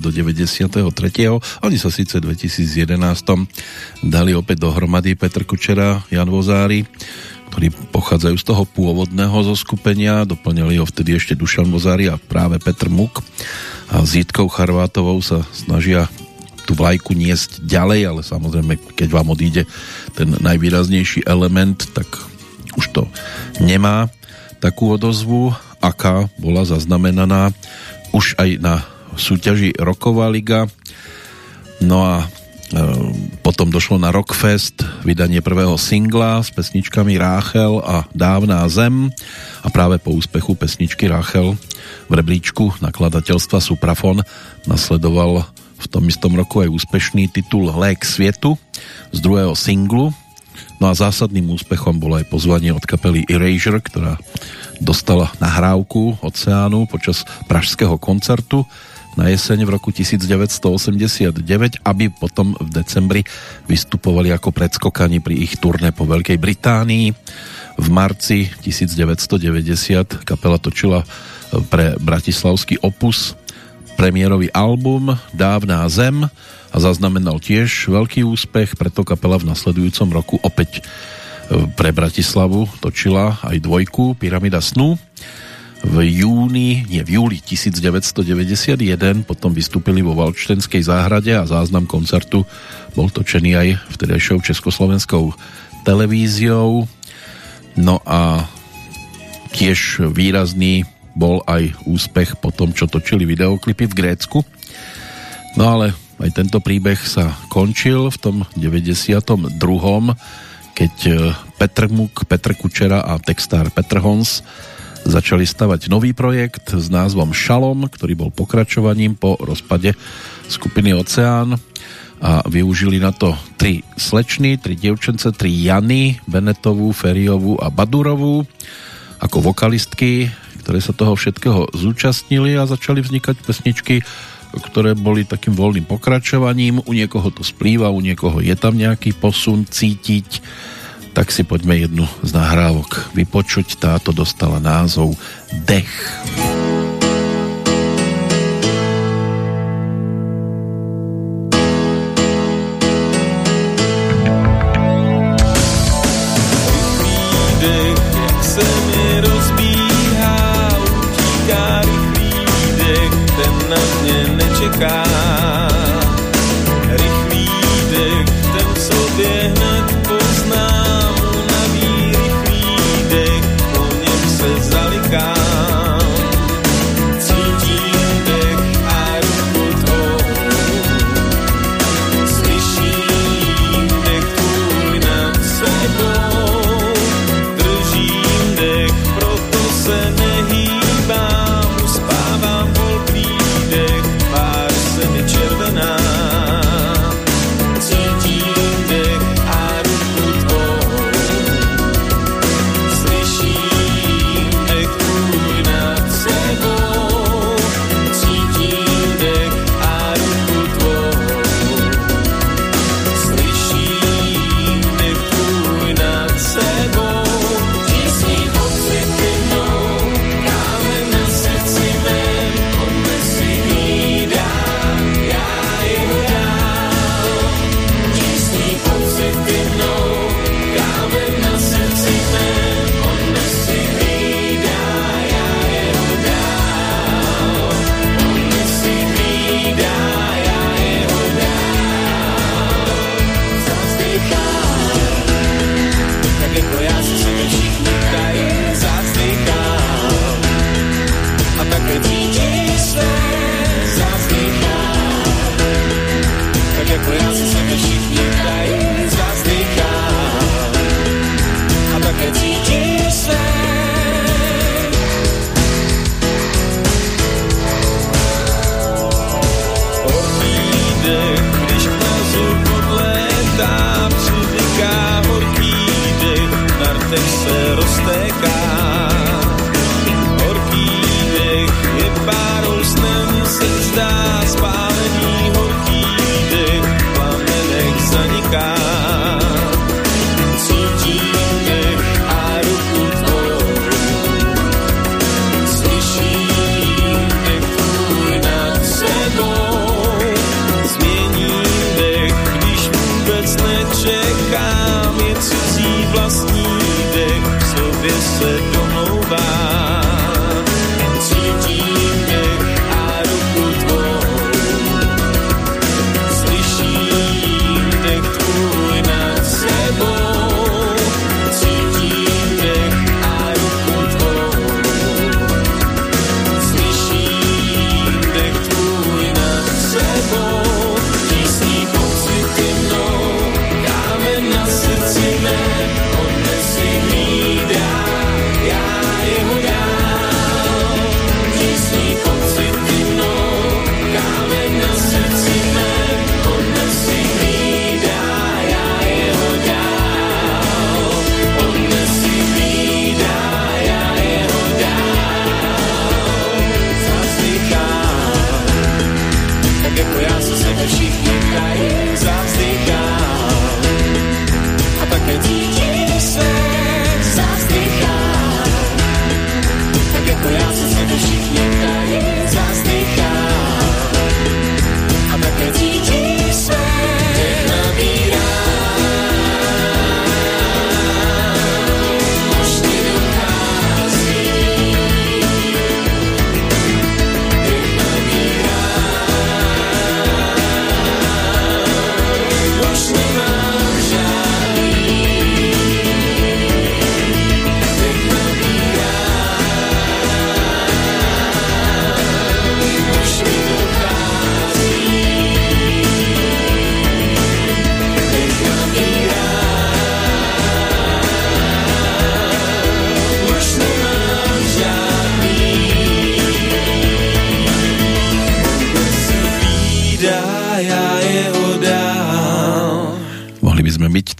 do 93. Oni sa síce v 2011 dali opäť dohromady Petr Kučera, Jan Vozári, ktorí pochádzajú z toho pôvodného zoskupenia, doplnili ho vtedy ešte Dušan Vozári a práve Petr Muk a s Jitkou Charvátovou sa snažia tú vlajku niesť ďalej, ale samozrejme, keď vám odíde ten najvýraznejší element, tak už to nemá takú odozvu, aká bola zaznamenaná už aj na súťaži Roková liga. No a e, potom došlo na Rockfest vydanie prvého singla s pesničkami Ráchel a Dávná zem a práve po úspechu pesničky Ráchel v rebríčku nakladateľstva Suprafon nasledoval v tom istom roku aj úspešný titul Lék svietu z druhého singlu No a zásadným úspechom bolo aj pozvanie od kapely Erasure, ktorá dostala nahrávku Oceánu počas pražského koncertu na jeseň v roku 1989, aby potom v decembri vystupovali ako predskokani pri ich turné po Veľkej Británii. V marci 1990 kapela točila pre bratislavský opus premiérový album Dávná zem, a zaznamenal tiež veľký úspech, preto kapela v nasledujúcom roku opäť e, pre Bratislavu točila aj dvojku Pyramida snu. V júni, nie v júli 1991 potom vystúpili vo Valčtenskej záhrade a záznam koncertu bol točený aj vtedajšou československou televíziou. No a tiež výrazný bol aj úspech po tom, čo točili videoklipy v Grécku. No ale aj tento príbeh sa končil v tom 92. keď e, Petr Muk, Petr Kučera a textár Petr Hons začali stavať nový projekt s názvom Šalom, ktorý bol pokračovaním po rozpade skupiny Oceán a využili na to tri slečny, tri dievčence, tri Jany, Benetovú, Feriovú a Badurovú ako vokalistky, ktoré sa toho všetkého zúčastnili a začali vznikať pesničky ktoré boli takým voľným pokračovaním. U niekoho to splýva, u niekoho je tam nejaký posun cítiť. Tak si poďme jednu z nahrávok vypočuť. Táto dostala názov Dech. Dech.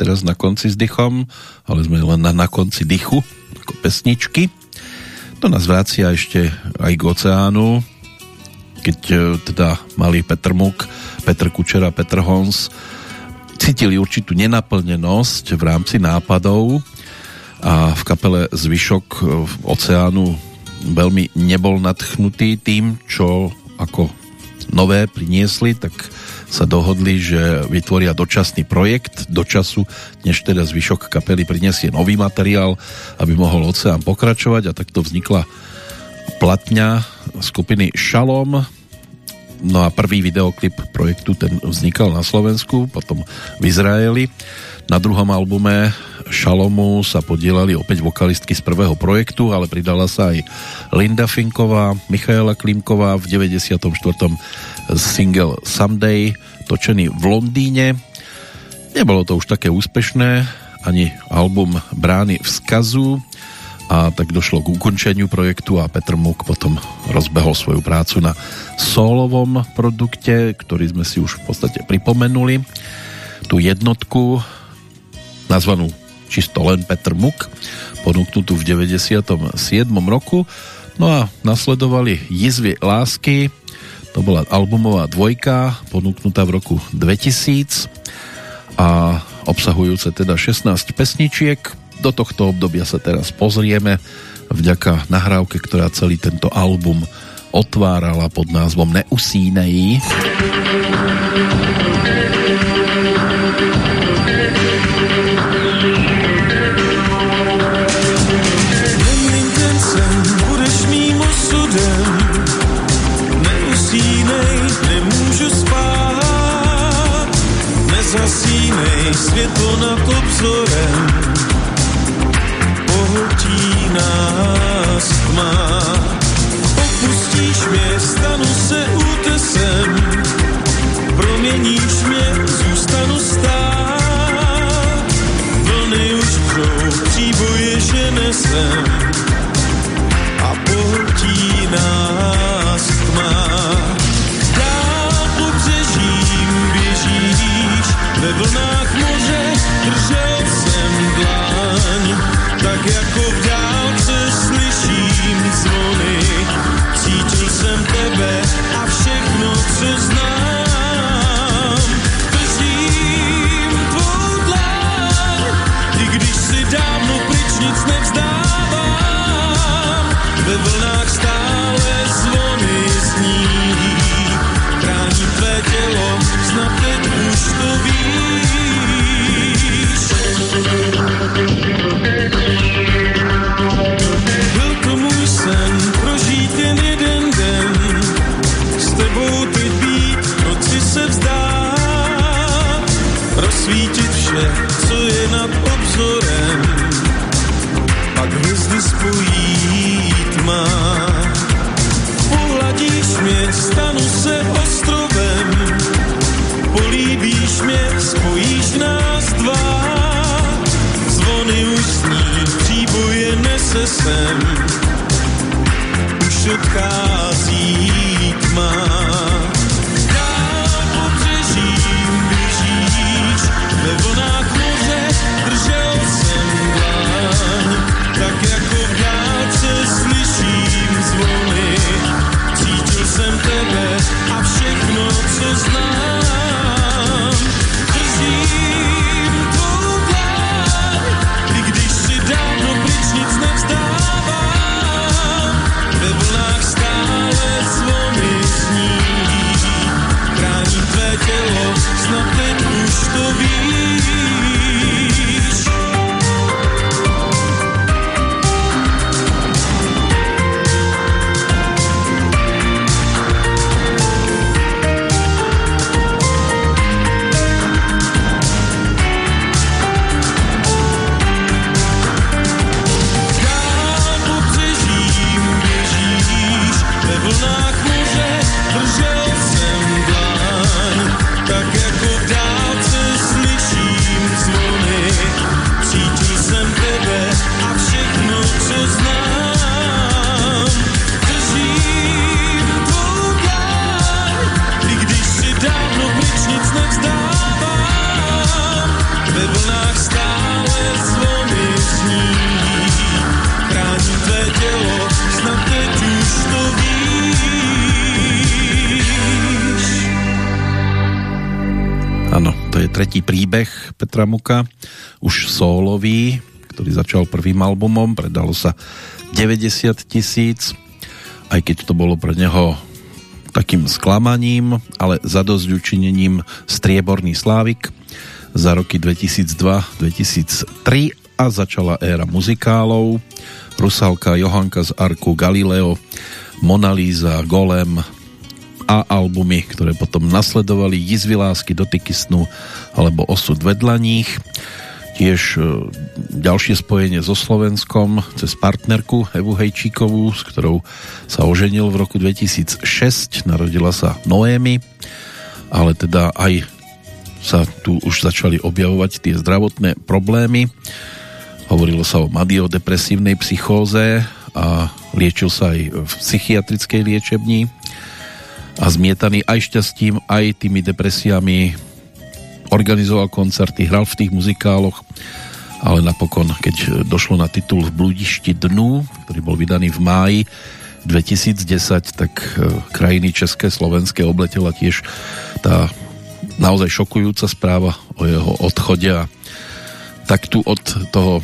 Teraz na konci s dychom, ale sme len na, na konci dychu, ako pesničky. To nás vracia ešte aj k oceánu, keď e, teda malý Petr Muk, Petr Kučera, Petr Hons cítili určitú nenaplnenosť v rámci nápadov a v kapele Zvyšok e, oceánu veľmi nebol nadchnutý tým, čo ako nové priniesli, tak sa dohodli, že vytvoria dočasný projekt do času, než teda zvyšok kapely prinesie nový materiál, aby mohol Oceán pokračovať a takto vznikla platňa skupiny Šalom. No a prvý videoklip projektu ten vznikal na Slovensku, potom v Izraeli. Na druhom albume Šalomu sa podielali opäť vokalistky z prvého projektu, ale pridala sa aj Linda Finková, Michaela Klimková v 94 single Someday, točený v Londýne. Nebolo to už také úspešné, ani album Brány vzkazu a tak došlo k ukončeniu projektu a Petr Muk potom rozbehol svoju prácu na solovom produkte, ktorý sme si už v podstate pripomenuli. Tú jednotku nazvanú čisto len Petr Muk, ponúknutú v 97. roku. No a nasledovali Jizvy lásky, to bola albumová dvojka, ponúknutá v roku 2000 a obsahujúce teda 16 pesničiek. Do tohto obdobia sa teraz pozrieme vďaka nahrávke, ktorá celý tento album otvárala pod názvom Neusínej. zasínej tesoura Petra Muka, už sólový, ktorý začal prvým albumom, predalo sa 90 tisíc, aj keď to bolo pre neho takým sklamaním, ale zadosť učinením strieborný slávik za roky 2002-2003 a začala éra muzikálov. Rusalka, Johanka z Arku, Galileo, Mona Lisa, Golem, a albumy, ktoré potom nasledovali Jizvy lásky, Dotyky snu alebo Osud vedľa nich. Tiež e, ďalšie spojenie so Slovenskom cez partnerku Evu Hejčíkovú, s ktorou sa oženil v roku 2006. Narodila sa Noémy, ale teda aj sa tu už začali objavovať tie zdravotné problémy. Hovorilo sa o madiodepresívnej psychóze a liečil sa aj v psychiatrickej liečebni a zmietaný aj šťastím, aj tými depresiami organizoval koncerty, hral v tých muzikáloch, ale napokon, keď došlo na titul v Bludišti dnu, ktorý bol vydaný v máji 2010, tak e, krajiny České, Slovenské obletela tiež tá naozaj šokujúca správa o jeho odchode a tak tu od toho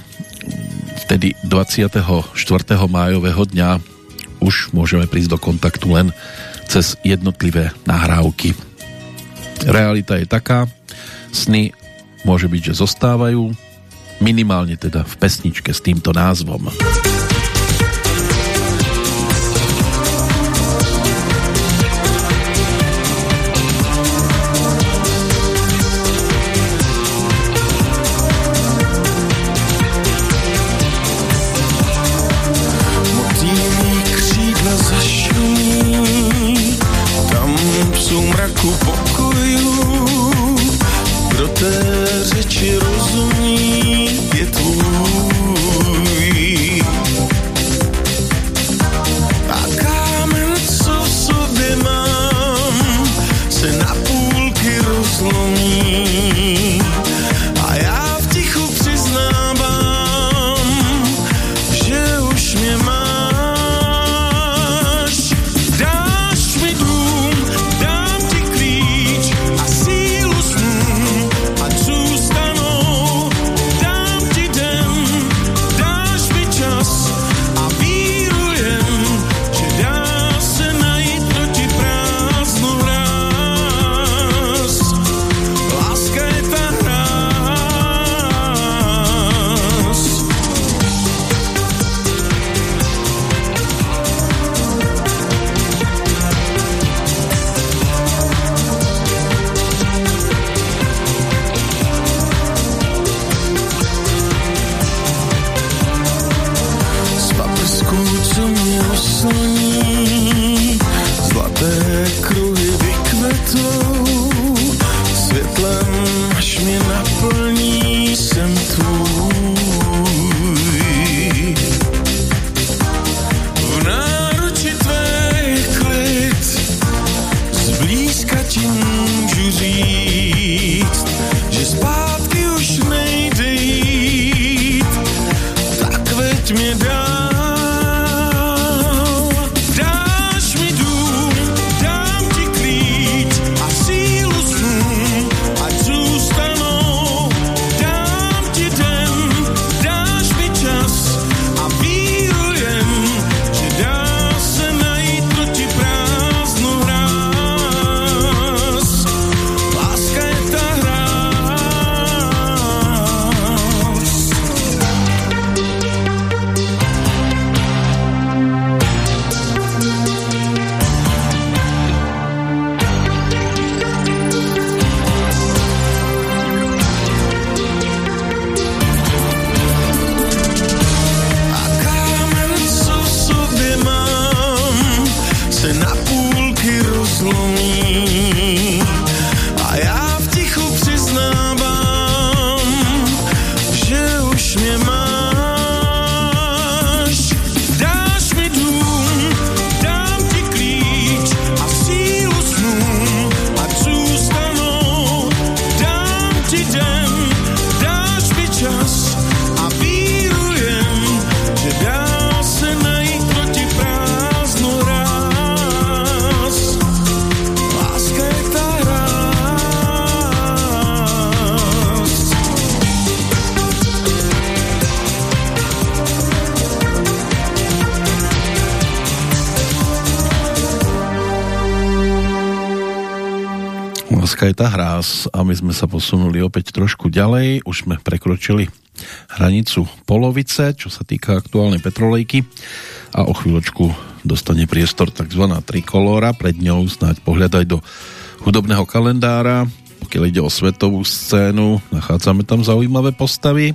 vtedy 24. májového dňa už môžeme prísť do kontaktu len cez jednotlivé nahrávky. Realita je taká, sny môže byť, že zostávajú, minimálne teda v pesničke s týmto názvom. Tá hráz a my sme sa posunuli opäť trošku ďalej. Už sme prekročili hranicu polovice, čo sa týka aktuálnej petrolejky a o chvíľočku dostane priestor tzv. trikolóra. Pred ňou snáď pohľad aj do hudobného kalendára. Pokiaľ ide o svetovú scénu, nachádzame tam zaujímavé postavy.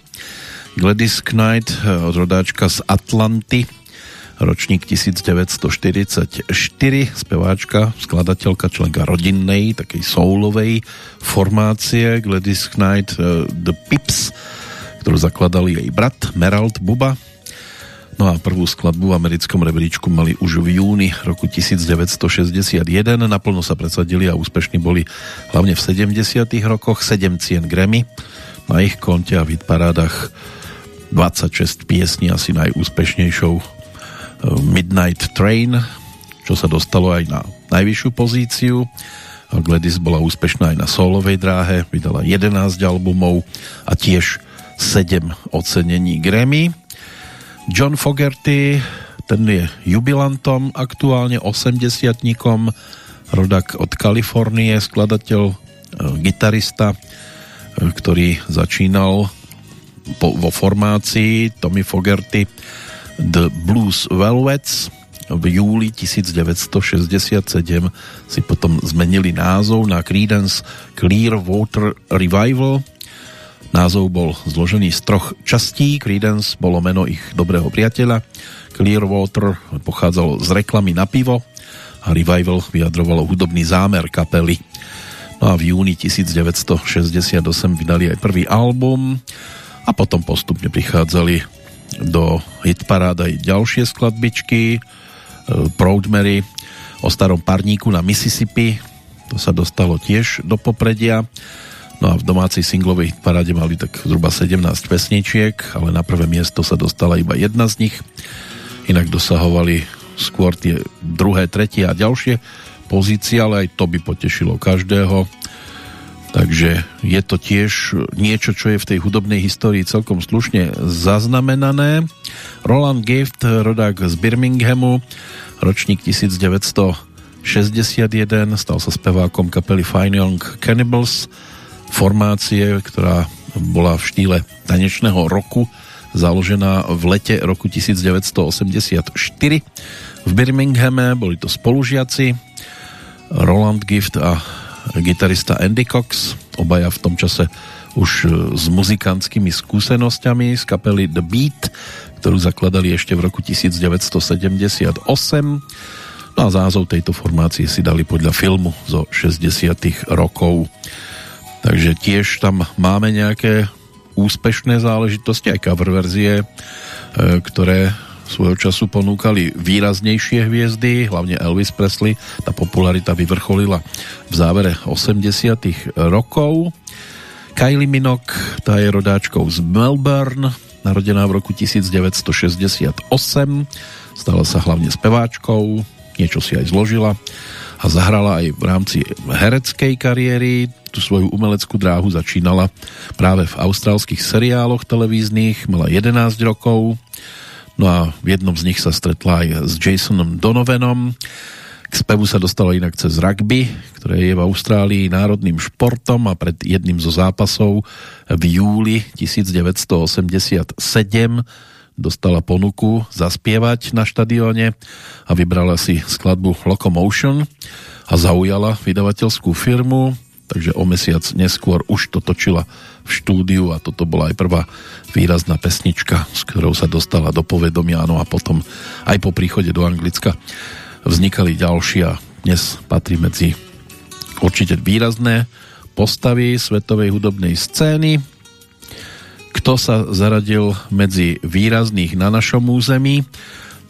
Gladys Knight, rodáčka z Atlanty, ročník 1944, speváčka, skladateľka, členka rodinnej, takej soulovej formácie Gladys Knight uh, The Pips, ktorú zakladali jej brat Merald Buba. No a prvú skladbu v americkom rebríčku mali už v júni roku 1961. Naplno sa presadili a úspešní boli hlavne v 70. rokoch 7 cien Grammy. Na ich konte a v parádach 26 piesní asi najúspešnejšou Midnight Train, čo sa dostalo aj na najvyššiu pozíciu. Gladys bola úspešná aj na solovej dráhe, vydala 11 albumov a tiež 7 ocenení Grammy. John Fogerty, ten je jubilantom, aktuálne 80 rodak od Kalifornie, skladateľ, e, gitarista, e, ktorý začínal po, vo formácii Tommy Fogerty The Blues Velvets v júli 1967 si potom zmenili názov na Creedence Clearwater Revival. Názov bol zložený z troch častí. Creedence bolo meno ich dobrého priateľa. Clearwater pochádzalo z reklamy na pivo a Revival vyjadrovalo hudobný zámer kapely. No a v júni 1968 vydali aj prvý album a potom postupne prichádzali do hitparád aj ďalšie skladbičky. E, Proud Mary o starom parníku na Mississippi to sa dostalo tiež do popredia. No a v domácej singlovej hitparáde mali tak zhruba 17 pesničiek ale na prvé miesto sa dostala iba jedna z nich. Inak dosahovali skôr tie druhé, tretie a ďalšie pozície, ale aj to by potešilo každého Takže je to tiež niečo, čo je v tej hudobnej histórii celkom slušne zaznamenané. Roland Gift, rodák z Birminghamu, ročník 1961, stal sa spevákom kapely Fine Young Cannibals, formácie, ktorá bola v štýle tanečného roku, založená v lete roku 1984. V Birminghame boli to spolužiaci Roland Gift a gitarista Andy Cox, obaja v tom čase už e, s muzikantskými skúsenosťami z kapely The Beat, ktorú zakladali ešte v roku 1978. No a zázov tejto formácie si dali podľa filmu zo 60 rokov. Takže tiež tam máme nejaké úspešné záležitosti, aj cover verzie, e, ktoré svojho času ponúkali výraznejšie hviezdy, hlavne Elvis Presley. Tá popularita vyvrcholila v závere 80 rokov. Kylie Minogue, tá je rodáčkou z Melbourne, narodená v roku 1968. Stala sa hlavne speváčkou, niečo si aj zložila a zahrala aj v rámci hereckej kariéry. Tu svoju umeleckú dráhu začínala práve v austrálskych seriáloch televíznych, mala 11 rokov, no a v jednom z nich sa stretla aj s Jasonom Donovanom. K spevu sa dostala inak cez rugby, ktoré je v Austrálii národným športom a pred jedným zo zápasov v júli 1987 dostala ponuku zaspievať na štadióne a vybrala si skladbu Locomotion a zaujala vydavateľskú firmu, takže o mesiac neskôr už to točila v štúdiu a toto bola aj prvá výrazná pesnička, s ktorou sa dostala do povedomia, no a potom aj po príchode do Anglicka vznikali ďalšie a dnes patrí medzi určite výrazné postavy svetovej hudobnej scény. Kto sa zaradil medzi výrazných na našom území,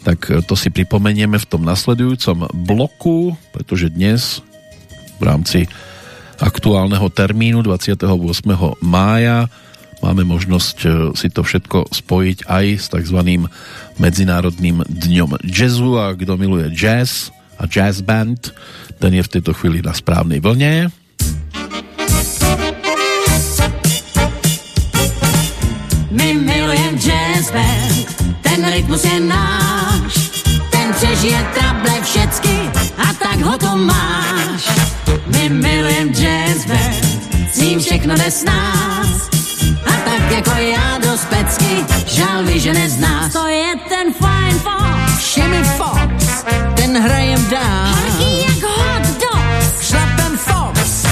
tak to si pripomenieme v tom nasledujúcom bloku, pretože dnes v rámci aktuálneho termínu 28. mája máme možnosť e, si to všetko spojiť aj s tzv. Medzinárodným dňom jazzu a kto miluje jazz a jazz band, ten je v tejto chvíli na správnej vlne. My milujem jazz band, ten rytmus je náš, ten přežije trable všecky a tak ho to máš. My milujem jazz band, s ním všechno jde s nás. A tak jako já do specky, žal ví, že nezná. To je ten fine fox, Shimmy Fox, ten hrajem dál. Horký jako hot dog, šlapen Fox.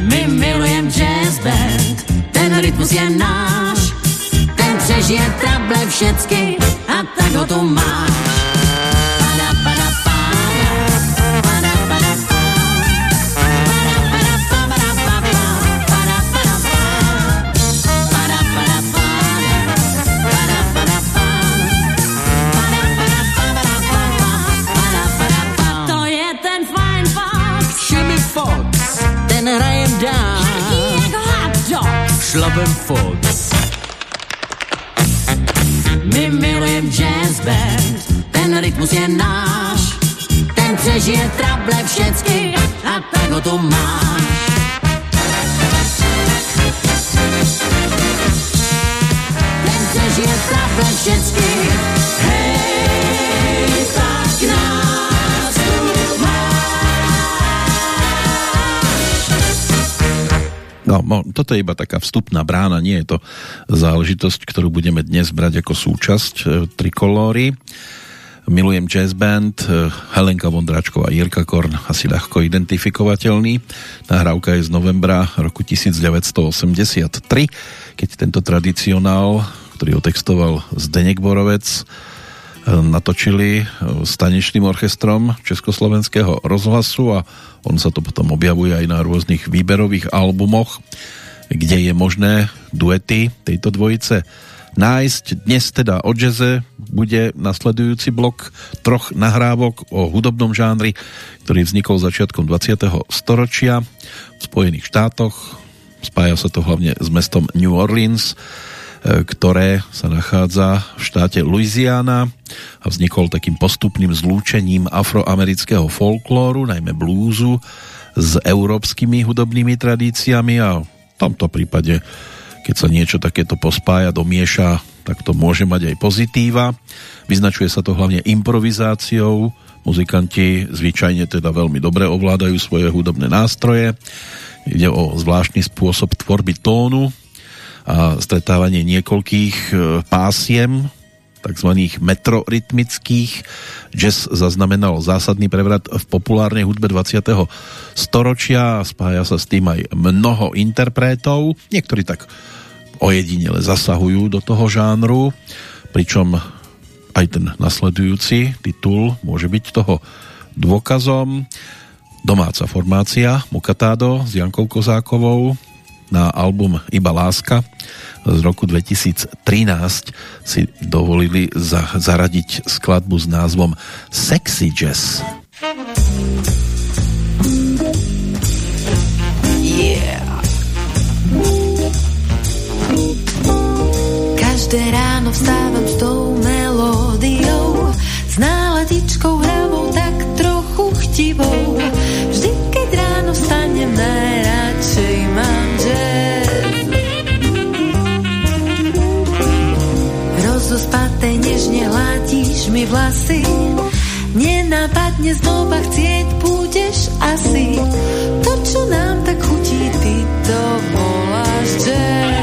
My milujem jazz band, ten rytmus je náš, ten přežije trable všecky a tak ho tu máš. Dog. šlapem Fox. My milujem jazz band, ten rytmus je náš, ten přežije trable všecky a tak ho tu máš. Ten přežije trable všecky, hej, No, toto je iba taká vstupná brána, nie je to záležitosť, ktorú budeme dnes brať ako súčasť e, trikolóry. Milujem jazz band, e, Helenka Vondráčková, Jirka Korn, asi ľahko identifikovateľný. Nahrávka je z novembra roku 1983, keď tento tradicionál, ktorý otextoval Zdenek Borovec, natočili e, s tanečným orchestrom Československého rozhlasu a on sa to potom objavuje aj na rôznych výberových albumoch, kde je možné duety tejto dvojice nájsť. Dnes teda o jaze bude nasledujúci blok troch nahrávok o hudobnom žánri, ktorý vznikol začiatkom 20. storočia v Spojených štátoch. Spája sa to hlavne s mestom New Orleans, ktoré sa nachádza v štáte Louisiana a vznikol takým postupným zlúčením afroamerického folklóru, najmä blúzu, s európskymi hudobnými tradíciami a v tomto prípade keď sa niečo takéto pospája, domieša, tak to môže mať aj pozitíva. Vyznačuje sa to hlavne improvizáciou. Muzikanti zvyčajne teda veľmi dobre ovládajú svoje hudobné nástroje. Ide o zvláštny spôsob tvorby tónu a stretávanie niekoľkých e, pásiem tzv. metrorytmických. Jazz zaznamenal zásadný prevrat v populárnej hudbe 20. storočia. Spája sa s tým aj mnoho interpretov. Niektorí tak ojedinele zasahujú do toho žánru, pričom aj ten nasledujúci titul môže byť toho dôkazom. Domáca formácia Mokatádo s Jankou Kozákovou na album Iba láska z roku 2013 si dovolili za zaradiť skladbu s názvom Sexy Jazz. mi vlasy. Nenápadne znova chcieť budeš asi. To, čo nám tak chutí, ty to voláš jazz.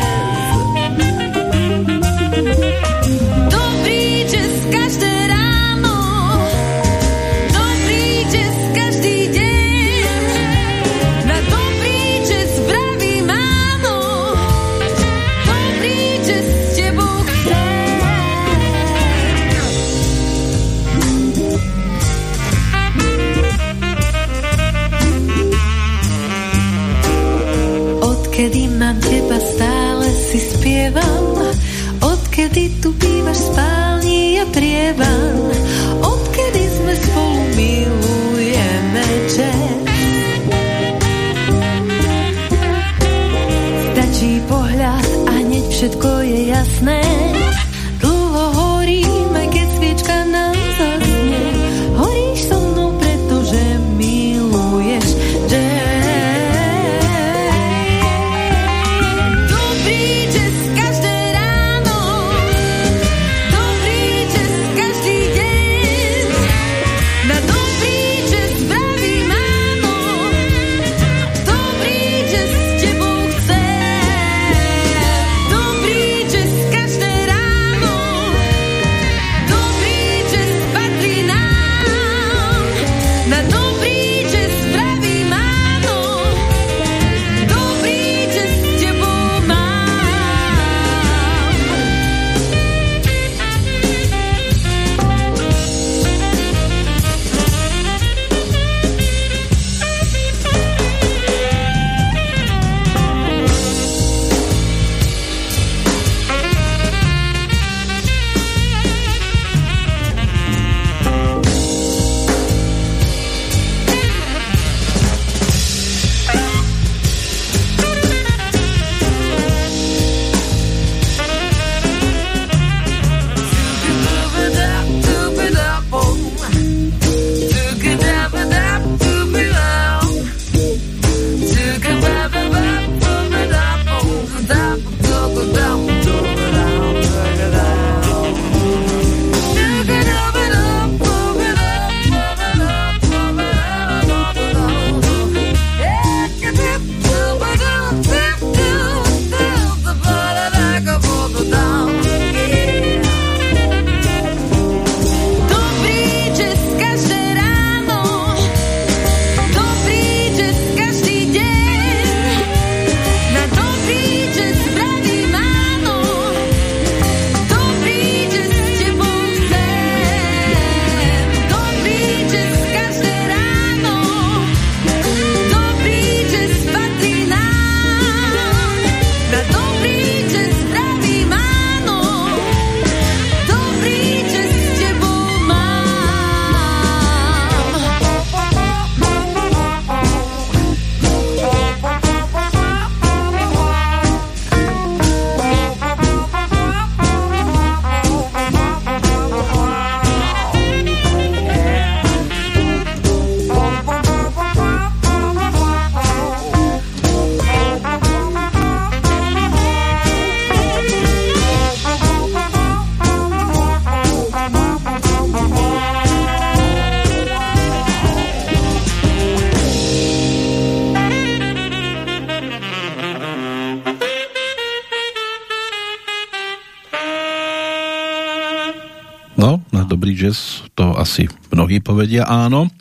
dnes, to asi mnohí povedia áno,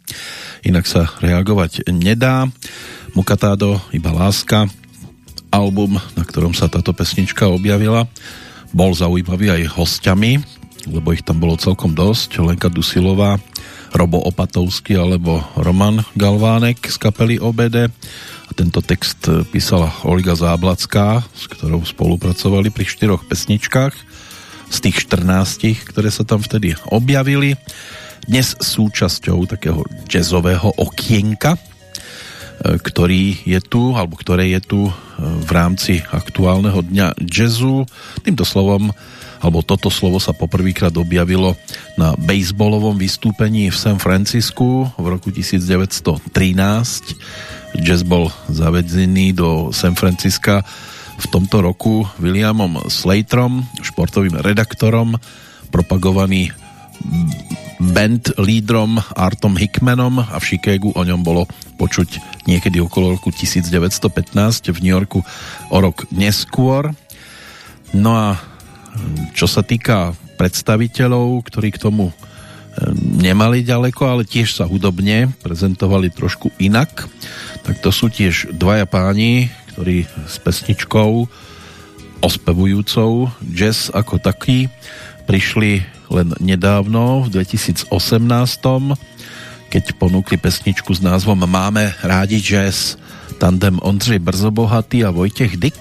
inak sa reagovať nedá. Mukatádo, iba láska, album, na ktorom sa táto pesnička objavila, bol zaujímavý aj hostiami, lebo ich tam bolo celkom dosť, Lenka Dusilová, Robo Opatovský alebo Roman Galvánek z kapely OBD. A tento text písala Olga Záblacká, s ktorou spolupracovali pri štyroch pesničkách z tých 14, ktoré sa tam vtedy objavili. Dnes súčasťou takého jazzového okienka, E, ktorý je tu, alebo ktoré je tu e, v rámci aktuálneho dňa jazzu. Týmto slovom, alebo toto slovo sa poprvýkrát objavilo na baseballovom vystúpení v San Francisku v roku 1913. Jazz bol zavedzený do San Francisca v tomto roku Williamom Slaterom, športovým redaktorom, propagovaný band lídrom Artom Hickmanom a v Chicagu o ňom bolo počuť niekedy okolo roku 1915 v New Yorku o rok neskôr. No a čo sa týka predstaviteľov, ktorí k tomu e, nemali ďaleko, ale tiež sa hudobne prezentovali trošku inak, tak to sú tiež dvaja páni, ktorí s pesničkou ospevujúcou jazz ako taký prišli len nedávno, v 2018, keď ponúkli pesničku s názvom Máme rádi jazz, tandem Ondřej Brzobohatý a Vojtech Dyk.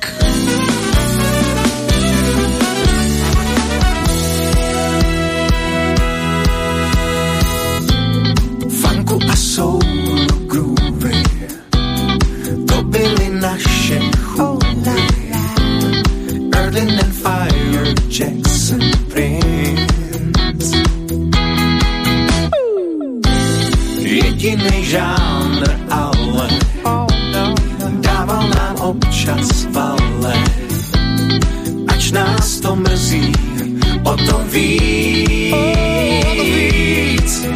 O to víc.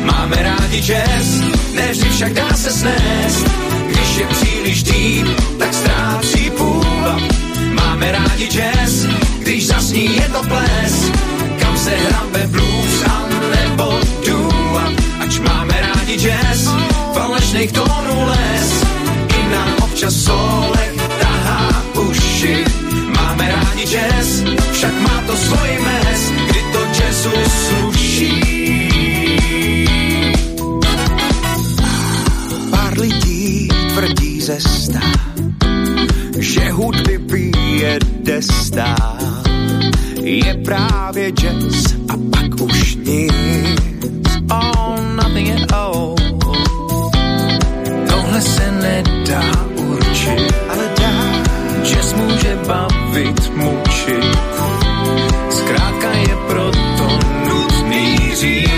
Máme rádi jazz, ne vždy však dá se snést. Když je příliš deep, tak ztrácí půvab. Máme rádi jazz, když zasní je to ples. Kam se hrabe blues a nebo doo-wop. Ač máme rádi jazz, falešných tónů les. I nám občas solek tahá uši. Máme rádi jazz, však má to svoj mes, kdy to jazzu sluší. Pár lidí tvrdí ze stá, že hudby pije destá. Je právě jazz a pak už nic. Oh, nothing at all. Bavit, mučit. Zkrátka je proto nutný říct.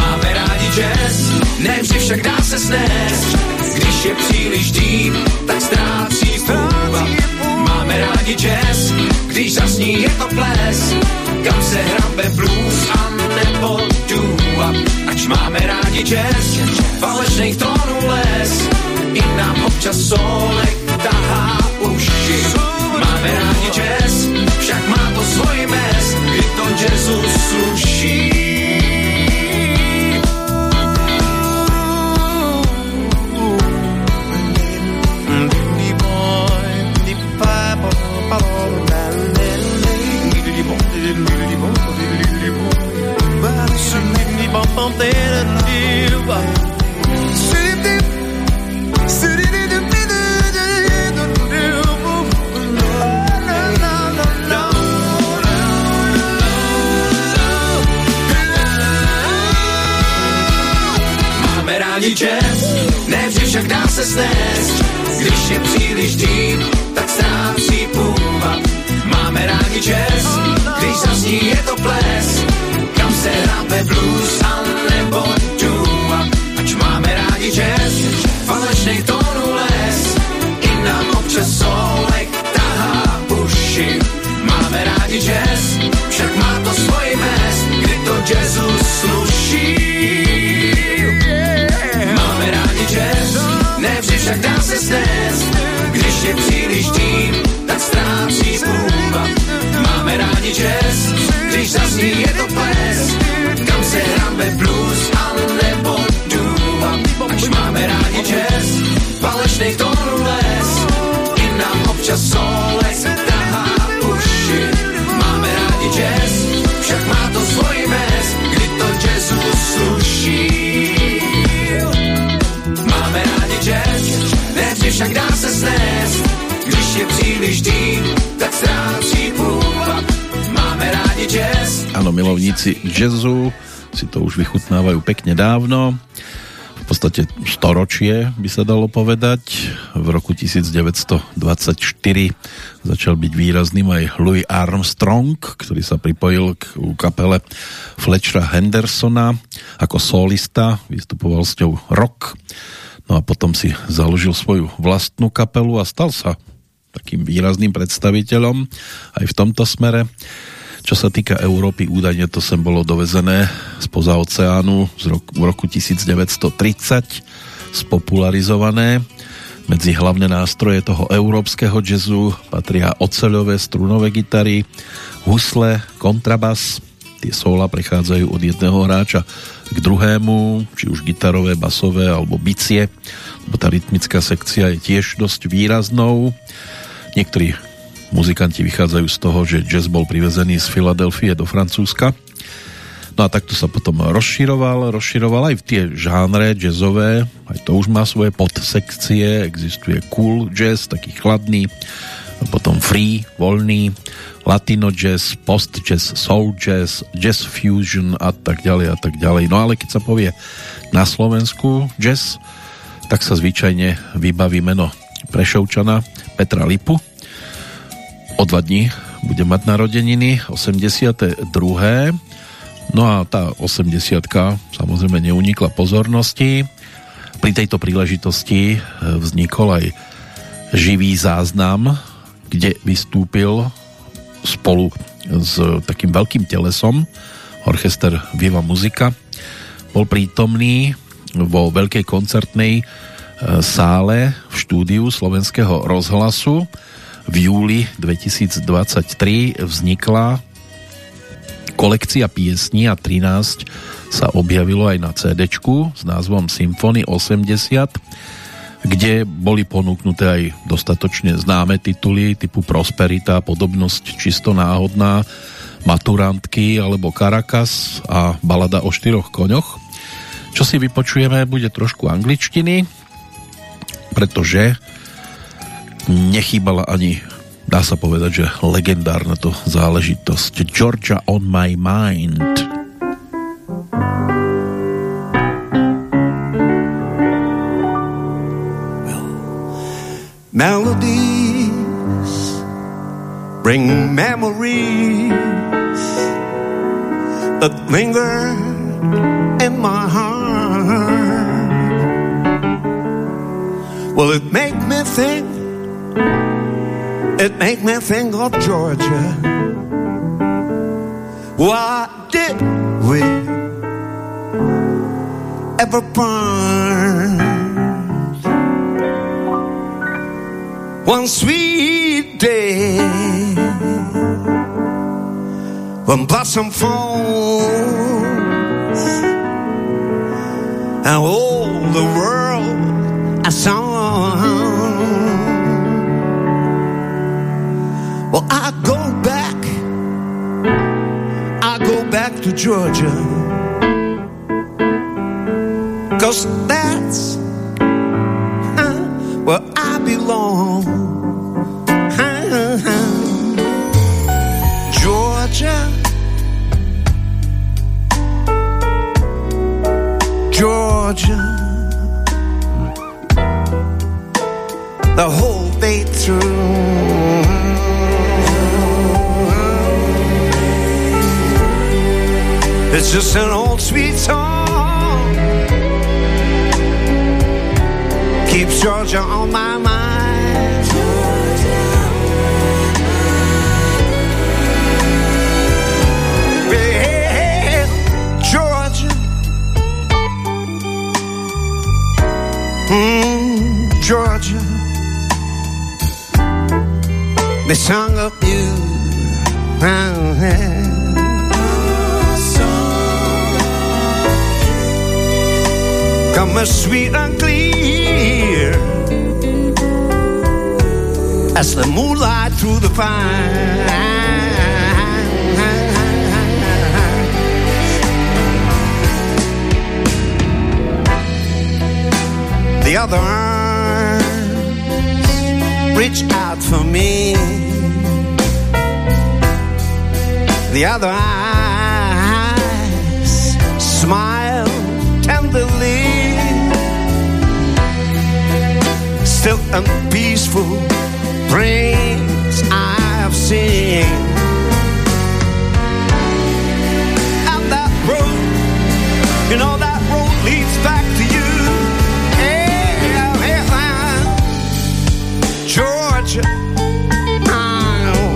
Máme rádi jazz, ne vždy však dá se snést. Když je příliš deep, tak ztrácí půvab. Máme rádi jazz, když zasní je to ples. Kam se hrabe blues a nebo doo-wop. Ač máme rádi jazz, falešných tónů les. I nám občas solek tahá uši. Máme rádi jazz, však má to svoj mes, kdy to jazzu sluší. Vychutnávajú pekne dávno. V podstate storočie by sa dalo povedať. V roku 1924 začal byť výrazným aj Louis Armstrong, ktorý sa pripojil k kapele Fletchera Hendersona ako solista, vystupoval s ňou rock, no a potom si založil svoju vlastnú kapelu a stal sa takým výrazným predstaviteľom aj v tomto smere. Čo sa týka Európy, údajne to sem bolo dovezené spoza oceánu z roku, v roku 1930, spopularizované. Medzi hlavné nástroje toho európskeho jazzu patria oceľové strunové gitary, husle, kontrabas. Tie sola prechádzajú od jedného hráča k druhému, či už gitarové, basové alebo bicie, lebo tá rytmická sekcia je tiež dosť výraznou. Niektorí muzikanti vychádzajú z toho, že jazz bol privezený z Filadelfie do Francúzska. No a takto sa potom rozširoval, rozširoval aj v tie žánre jazzové, aj to už má svoje podsekcie, existuje cool jazz, taký chladný, potom free, voľný, latino jazz, post jazz, soul jazz, jazz fusion a tak ďalej a tak ďalej. No ale keď sa povie na Slovensku jazz, tak sa zvyčajne vybaví meno Prešovčana Petra Lipu, o dva dní bude mať narodeniny, 82. No a tá 80 samozrejme neunikla pozornosti. Pri tejto príležitosti e, vznikol aj živý záznam, kde vystúpil spolu s takým veľkým telesom orchester Viva Muzika. Bol prítomný vo veľkej koncertnej e, sále v štúdiu slovenského rozhlasu v júli 2023 vznikla kolekcia piesní a 13 sa objavilo aj na CD s názvom Symfony 80, kde boli ponúknuté aj dostatočne známe tituly typu Prosperita, Podobnosť čisto náhodná, Maturantky alebo Caracas a Balada o štyroch koňoch. Čo si vypočujeme, bude trošku angličtiny, pretože nechýbala ani dá sa povedať, že legendárna to záležitosť Georgia on my mind Melodies bring memories that linger in my heart. Will it make me think it make me think of Georgia. Why did we ever burn? One sweet day when blossom falls and all the world I saw Georgia. Cause that's uh, where I belong. Georgia. Georgia. The whole day through. It's just an old sweet song. Keeps Georgia on my mind. Well, Georgia. Mm, Georgia. The song of you. Come as sweet and clear as the moonlight through the pine. The other arms reach out for me. The other eyes Still and peaceful dreams I've seen. And that road, you know that road leads back to you. Yeah, yeah, Georgia. Oh,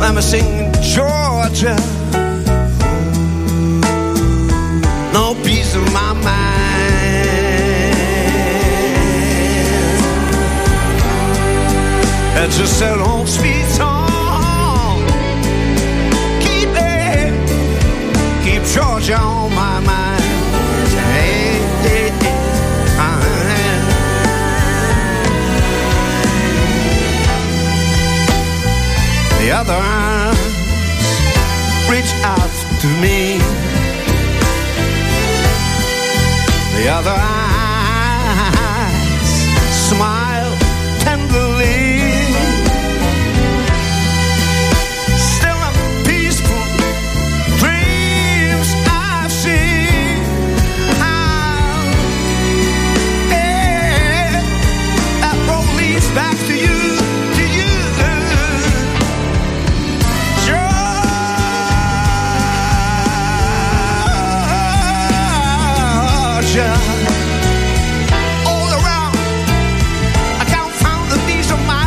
Let me sing Georgia. No peace in my mind. It's just an old sweet song. Keep it, keep Georgia on my mind. Hey, hey, hey. The other arms reach out to me. The other find the peace of my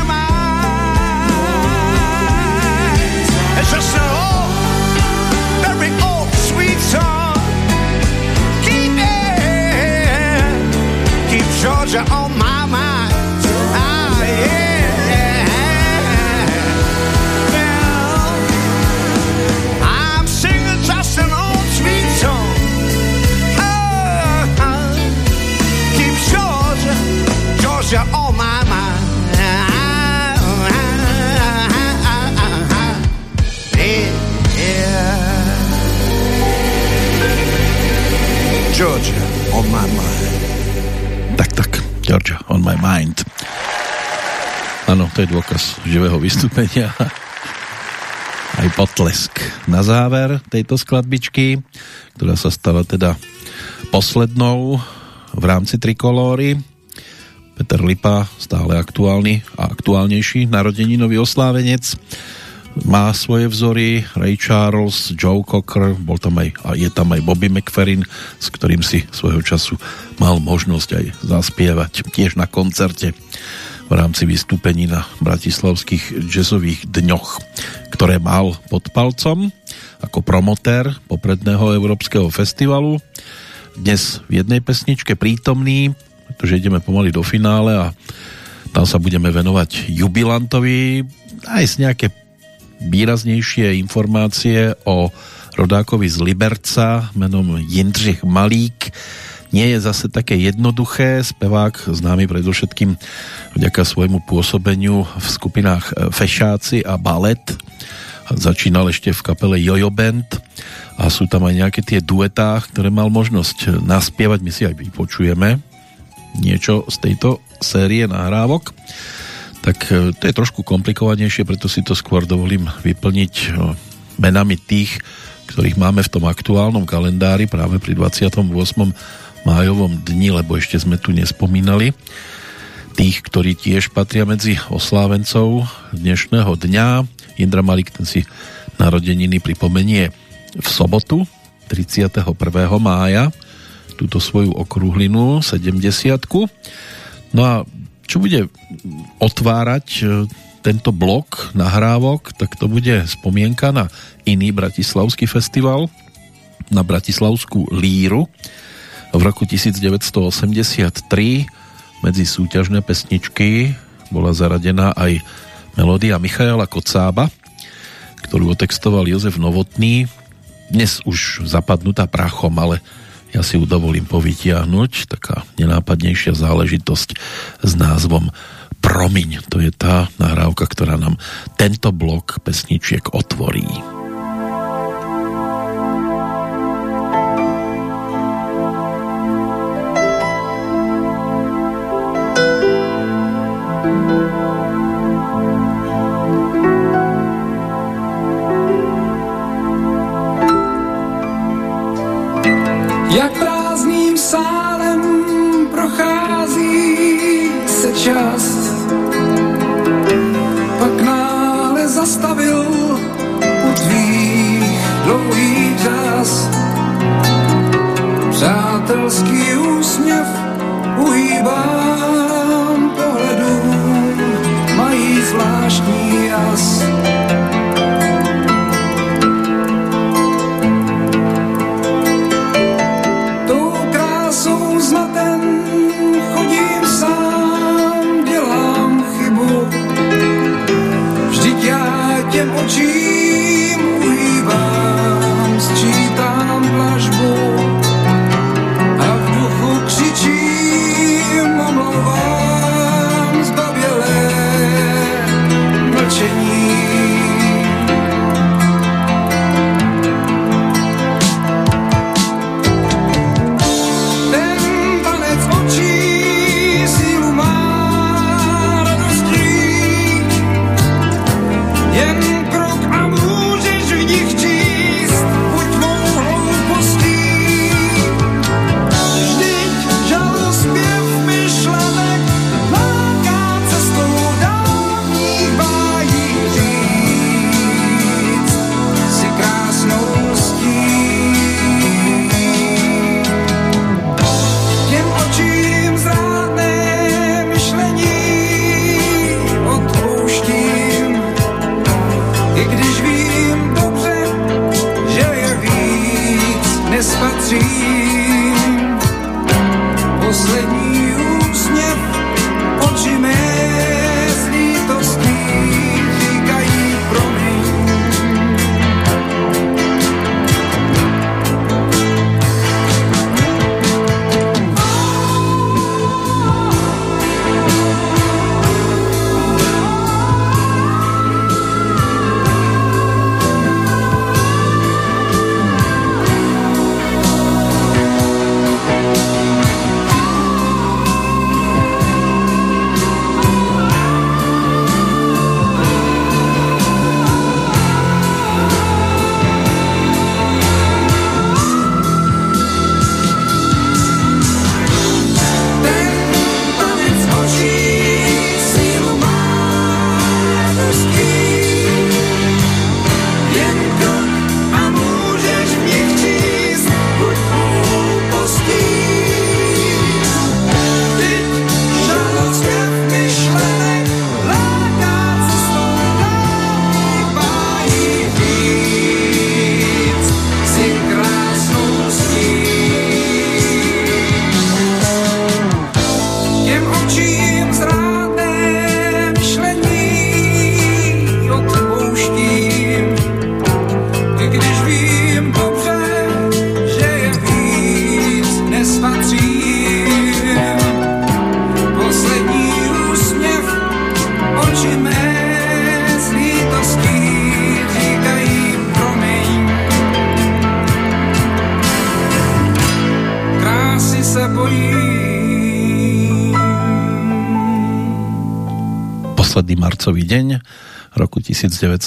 Georgia on my mind. Tak, tak, Georgia on my mind. Áno, to je dôkaz živého vystúpenia. Aj potlesk na záver tejto skladbičky, ktorá sa stala teda poslednou v rámci trikolóry. Peter Lipa, stále aktuálny a aktuálnejší narodeninový oslávenec. Má svoje vzory Ray Charles, Joe Cocker, bol tam aj, a je tam aj Bobby McFerrin, s ktorým si svojho času mal možnosť aj zaspievať tiež na koncerte v rámci vystúpení na bratislavských jazzových dňoch, ktoré mal pod palcom ako promotér popredného Európskeho festivalu. Dnes v jednej pesničke prítomný, pretože ideme pomaly do finále a tam sa budeme venovať jubilantovi aj z nejaké výraznejšie informácie o rodákovi z Liberca menom Jindřich Malík nie je zase také jednoduché. Spevák známy predovšetkým vďaka svojmu pôsobeniu v skupinách Fešáci a Balet. Začínal ešte v kapele Jojo Band a sú tam aj nejaké tie duetá, ktoré mal možnosť naspievať. My si aj vypočujeme niečo z tejto série nahrávok. Tak to je trošku komplikovanejšie, preto si to skôr dovolím vyplniť menami tých, ktorých máme v tom aktuálnom kalendári práve pri 28 májovom dni, lebo ešte sme tu nespomínali tých, ktorí tiež patria medzi oslávencov dnešného dňa. Indra Malik ten si narodeniny pripomenie v sobotu 31. mája túto svoju okrúhlinu 70 No a čo bude otvárať tento blok nahrávok, tak to bude spomienka na iný bratislavský festival, na Bratislavskú líru, v roku 1983 medzi súťažné pesničky bola zaradená aj melódia Michaela Kocába, ktorú otextoval Jozef Novotný, dnes už zapadnutá prachom, ale ja si ju dovolím povytiahnuť, taká nenápadnejšia záležitosť s názvom Promiň. To je tá nahrávka, ktorá nám tento blok pesničiek otvorí. Jak prázdným sálem prochází se čas. Pak nále zastavil u tvých dlouhých řas. Přátelský úsměv uhýbám pohledu, mají zvláštní jas.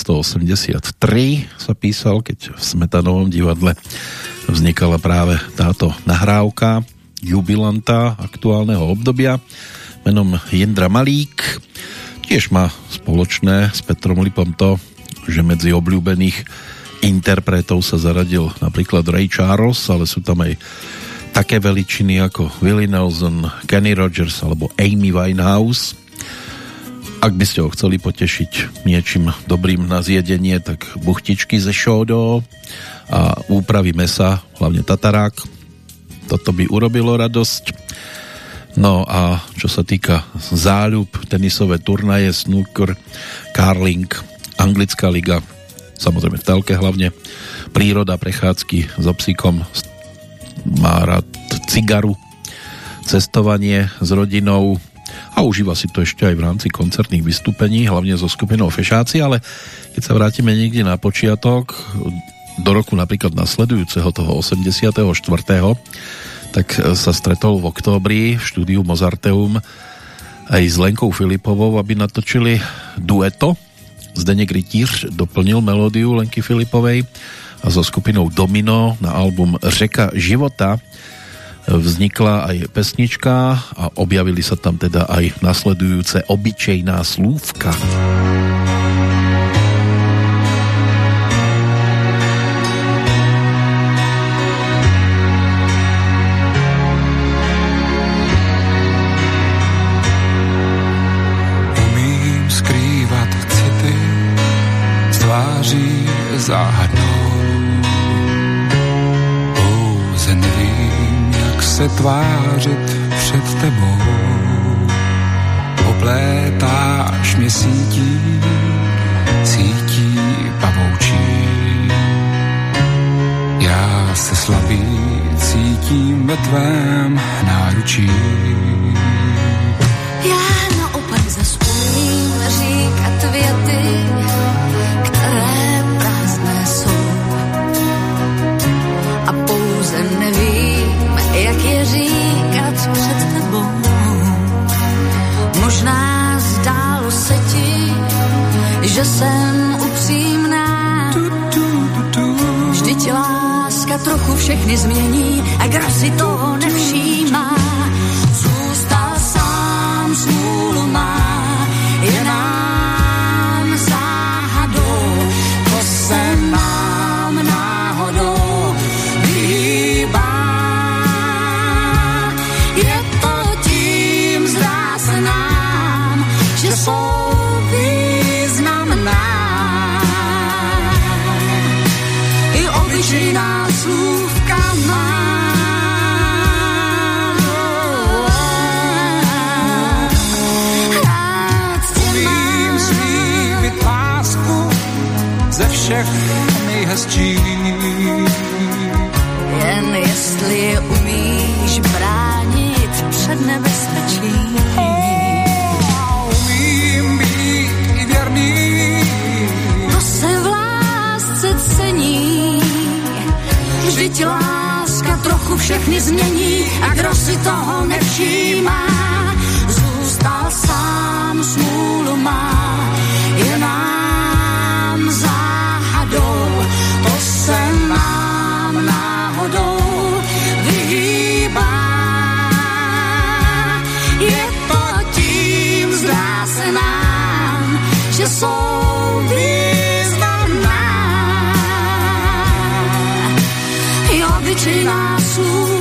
1983 sa písal, keď v Smetanovom divadle vznikala práve táto nahrávka jubilanta aktuálneho obdobia menom Jindra Malík. Tiež má spoločné s Petrom Lipom to, že medzi obľúbených interpretov sa zaradil napríklad Ray Charles, ale sú tam aj také veličiny ako Willie Nelson, Kenny Rogers alebo Amy Winehouse. Ak by ste ho chceli potešiť niečím dobrým na zjedenie, tak buchtičky ze šódo a úpravy mesa, hlavne tatarák. Toto by urobilo radosť. No a čo sa týka záľub, tenisové turnaje, snooker, carling, anglická liga, samozrejme v telke hlavne, príroda, prechádzky so psíkom, má rád cigaru, cestovanie s rodinou a užíva si to ešte aj v rámci koncertných vystúpení, hlavne so skupinou Fešáci, ale keď sa vrátime niekde na počiatok, do roku napríklad nasledujúceho toho 84. tak sa stretol v októbri v štúdiu Mozarteum aj s Lenkou Filipovou, aby natočili dueto. Zdeněk Rytíř doplnil melódiu Lenky Filipovej a so skupinou Domino na album Řeka života vznikla aj pesnička a objavili sa tam teda aj nasledujúce obyčejná slúvka. Umím skrývat city záhadnou. Se tvářit před tebou. Oplétáš mě sítí, sítí pavoučí. Já se slabý cítím ve tvém náručí. Že jsem upřímná. Vždyť láska trochu všechny změní a kdo si toho nevšímá. Zůstal sám smůlu má, ze všech nejhezčích. Jen jestli je umíš bránit před nebezpečím. Umím být i věrný, To se v lásce cení. Vždyť láska trochu všechny změní a kdo si toho nevšímá, zůstal sám smůlu obyčejná slůvka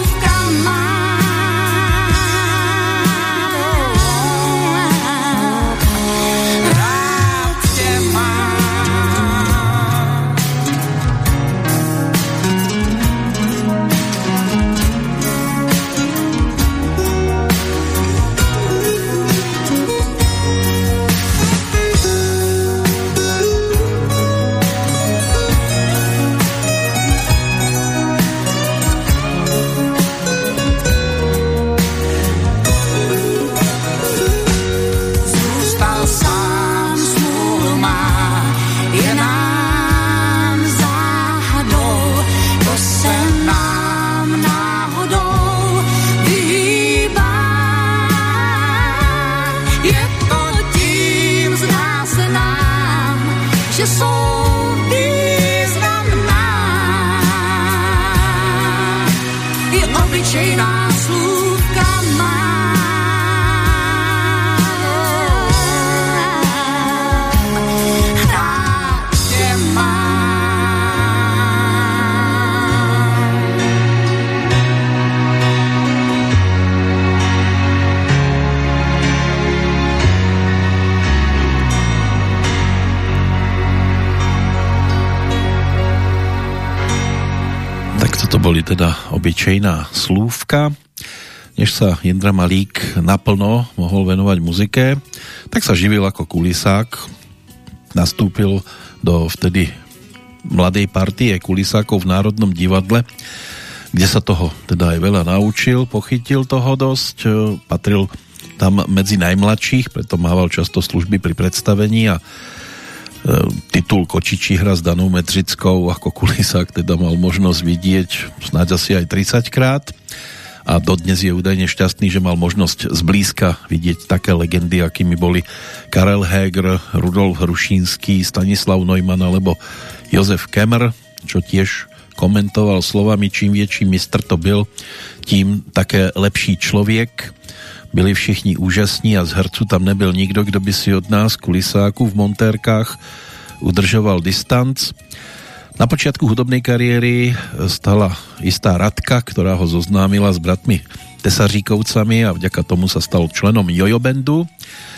boli teda obyčejná slúvka. Než sa Jindra Malík naplno mohol venovať muzike, tak sa živil ako kulisák. Nastúpil do vtedy mladej partie kulisákov v Národnom divadle, kde sa toho teda aj veľa naučil, pochytil toho dosť, e, patril tam medzi najmladších, preto mával často služby pri predstavení a titul Kočičí hra s Danou Medřickou ako kulisák teda mal možnosť vidieť snáď asi aj 30 krát a dodnes je údajne šťastný, že mal možnosť zblízka vidieť také legendy, akými boli Karel Heger, Rudolf Hrušínský, Stanislav Neumann alebo Jozef Kemmer. čo tiež komentoval slovami, čím väčší mistr to byl, tím také lepší člověk. Byli všichni úžasní a z herců tam nebyl nikdo, kdo by si od nás kulisáku v montérkách udržoval distanc. Na počiatku hudobnej kariéry stala istá Radka, ktorá ho zoznámila s bratmi Tesaříkovcami a vďaka tomu sa stal členom Jojo Bandu.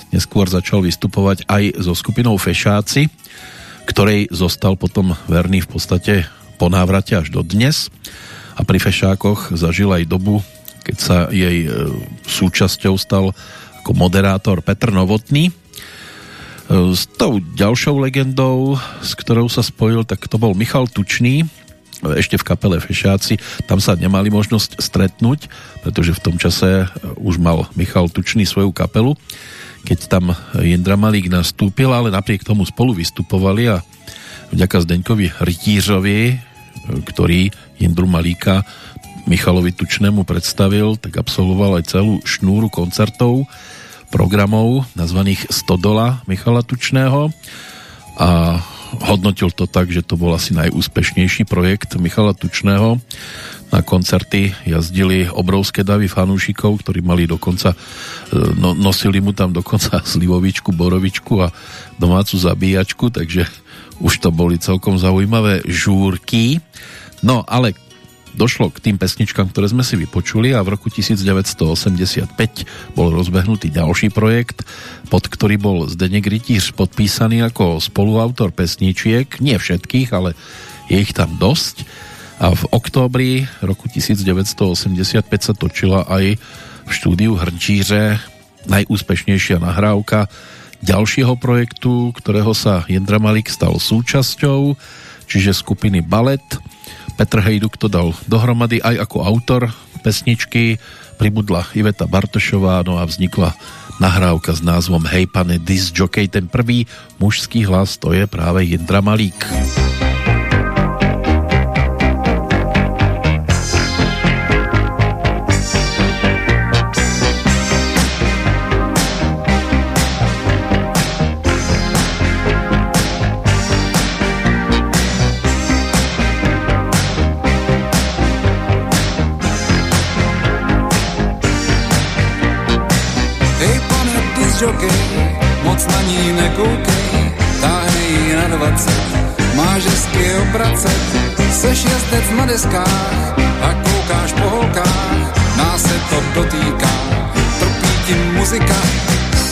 Neskôr začal vystupovať aj so skupinou Fešáci, ktorej zostal potom verný v podstate po návrate až do dnes a pri Fešákoch zažil aj dobu, keď sa jej e, súčasťou stal ako moderátor Petr Novotný. E, s tou ďalšou legendou, s ktorou sa spojil, tak to bol Michal Tučný, ešte v kapele Fešáci. Tam sa nemali možnosť stretnúť, pretože v tom čase už mal Michal Tučný svoju kapelu keď tam Jindra Malík nastúpil, ale napriek tomu spolu vystupovali a vďaka Zdeňkovi Rytířovi, ktorý Jindru Malíka Michalovi Tučnému predstavil, tak absolvoval aj celú šnúru koncertov, programov nazvaných Stodola Michala Tučného a hodnotil to tak, že to bol asi najúspešnejší projekt Michala Tučného na koncerty jazdili obrovské davy fanúšikov, ktorí mali dokonca e, no, nosili mu tam dokonca slivovičku, borovičku a domácu zabíjačku, takže už to boli celkom zaujímavé žúrky. No ale došlo k tým pesničkám, ktoré sme si vypočuli a v roku 1985 bol rozbehnutý ďalší projekt, pod ktorý bol Zdeněk Rytíř podpísaný ako spoluautor pesničiek, nie všetkých, ale je ich tam dosť a v októbri roku 1985 sa točila aj v štúdiu Hrnčíře najúspešnejšia nahrávka ďalšieho projektu, ktorého sa Jendra Malík stal súčasťou, čiže skupiny Ballet. Petr Hejduk to dal dohromady aj ako autor pesničky, pribudla Iveta Bartošová, no a vznikla nahrávka s názvom Hej pane disc jockey, ten prvý mužský hlas to je práve Jendra Malík. jockey, seš jezdec na deskách a koukáš po holkách, nás se to dotýká, trpí ti muzika.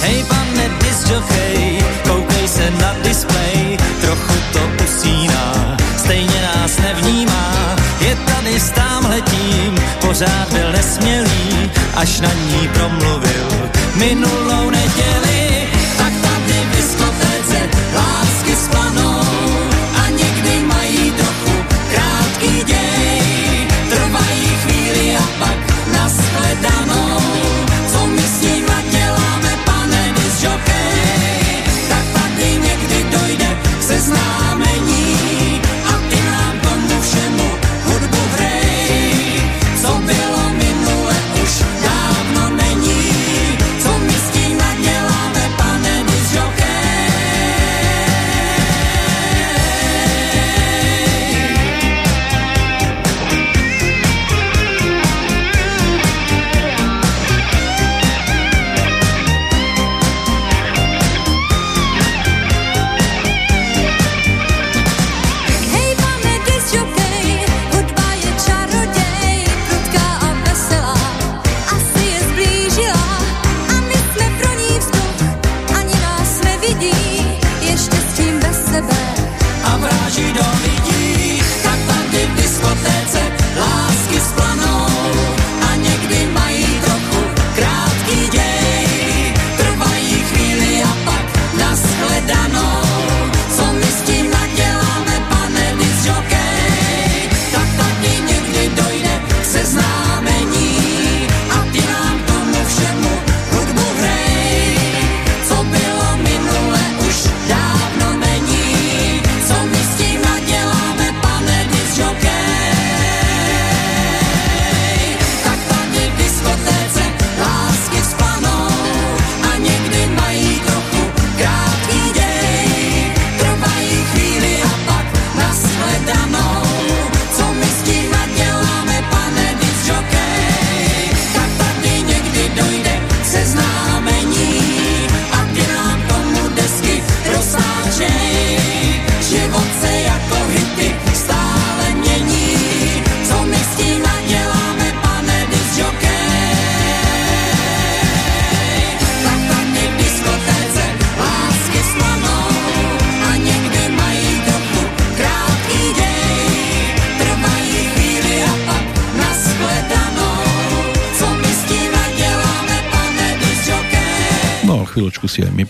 Hej pane disjockey, koukej se na display, trochu to usíná, stejně nás nevnímá, je tady stám letím, pořád byl nesmělý, až na ní promluvil. Minulou neděli,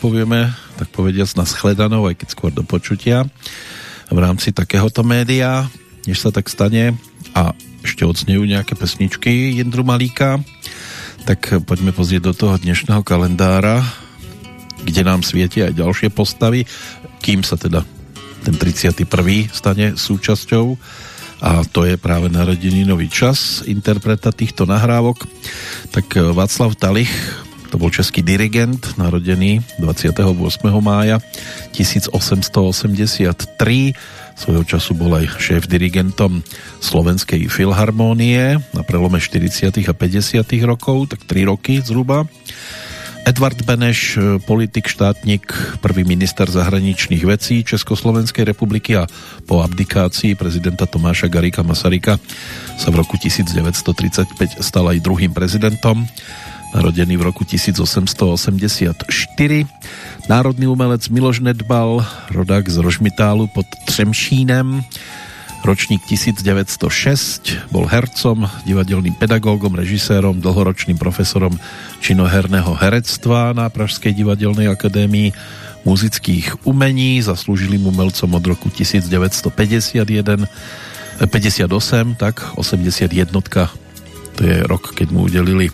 povieme, tak povediac na shledanou, aj keď skôr do počutia v rámci takéhoto média, než sa tak stane a ešte odznejú nejaké pesničky Jindru Malíka, tak poďme pozrieť do toho dnešného kalendára, kde nám svietia aj ďalšie postavy, kým sa teda ten 31. stane súčasťou a to je práve nový čas interpreta týchto nahrávok. Tak Václav Talich, to bol český dirigent, narodený 28. mája 1883. Svojho času bol aj šéf-dirigentom Slovenskej filharmónie na prelome 40. a 50. rokov, tak 3 roky zhruba. Edvard Beneš, politik, štátnik, prvý minister zahraničných vecí Československej republiky a po abdikácii prezidenta Tomáša Garika Masaryka sa v roku 1935 stal aj druhým prezidentom narodený v roku 1884. Národný umelec Miloš Nedbal, rodák z Rožmitálu pod Třemšínem, ročník 1906, bol hercom, divadelným pedagógom, režisérom, dlhoročným profesorom činoherného herectva na Pražskej divadelnej akadémii muzických umení, zaslúžilým umelcom od roku 1951 58, tak 81 to je rok, keď mu udelili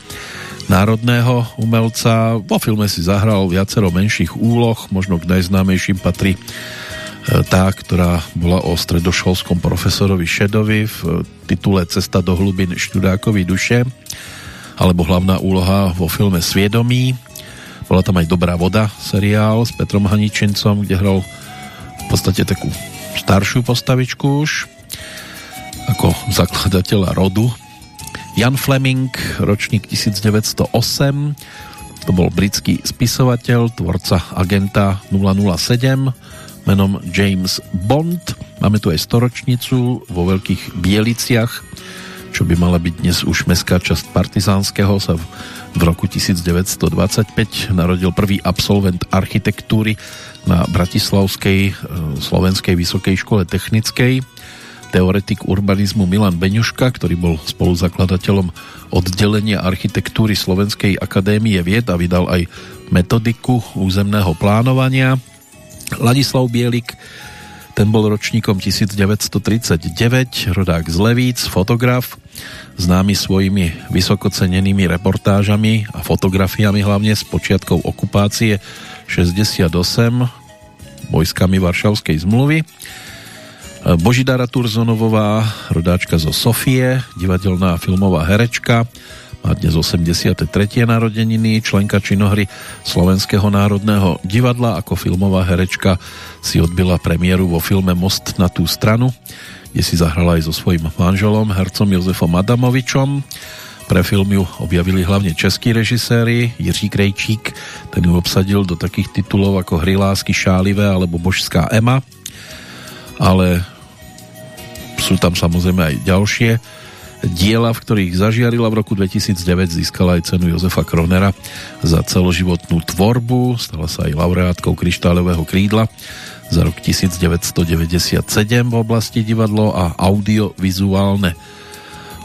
národného umelca. Vo filme si zahral viacero menších úloh, možno k najznámejším patrí e, tá, ktorá bola o stredoškolskom profesorovi Šedovi v titule Cesta do hlubin Študákovi duše alebo hlavná úloha vo filme Sviedomí. Bola tam aj Dobrá voda seriál s Petrom Haničincom, kde hral v podstate takú staršiu postavičku už ako zakladateľa rodu Jan Fleming, ročník 1908, to bol britský spisovateľ, tvorca agenta 007 menom James Bond. Máme tu aj storočnicu vo Veľkých Bieliciach, čo by mala byť dnes už mestská časť Partizánskeho, sa v roku 1925 narodil prvý absolvent architektúry na Bratislavskej e, slovenskej vysokej škole technickej teoretik urbanizmu Milan Beňuška, ktorý bol spoluzakladateľom oddelenia architektúry Slovenskej akadémie vied a vydal aj metodiku územného plánovania. Ladislav Bielik, ten bol ročníkom 1939, rodák z Levíc, fotograf, známy svojimi vysokocenenými reportážami a fotografiami hlavne z počiatkov okupácie 68 vojskami Varšavskej zmluvy. Božidara Turzonovová, rodáčka zo Sofie, divadelná a filmová herečka, má dnes 83. narodeniny, členka činohry Slovenského národného divadla, ako filmová herečka si odbila premiéru vo filme Most na tú stranu, kde si zahrala aj so svojím manželom, hercom Jozefom Adamovičom. Pre film ju objavili hlavne českí režiséri, Jiří Krejčík, ten ju obsadil do takých titulov ako Hry lásky šálivé alebo Božská Ema ale sú tam samozrejme aj ďalšie diela, v ktorých zažiarila v roku 2009 získala aj cenu Jozefa Kronera za celoživotnú tvorbu, stala sa aj laureátkou kryštáľového krídla za rok 1997 v oblasti divadlo a audiovizuálne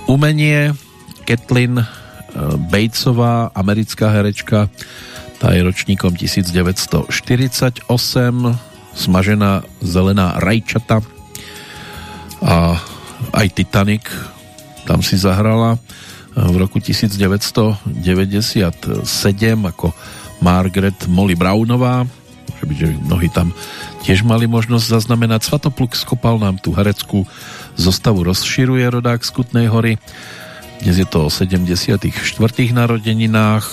umenie. Kathleen eh, Batesová, americká herečka, tá je ročníkom 1948 smažená zelená rajčata a aj Titanic tam si zahrala v roku 1997 ako Margaret Molly Brownová že by že mnohí tam tiež mali možnosť zaznamenať. Svatopluk skopal nám tú hereckú zostavu rozširuje rodák z Kutnej hory. Dnes je to o 74. narodeninách.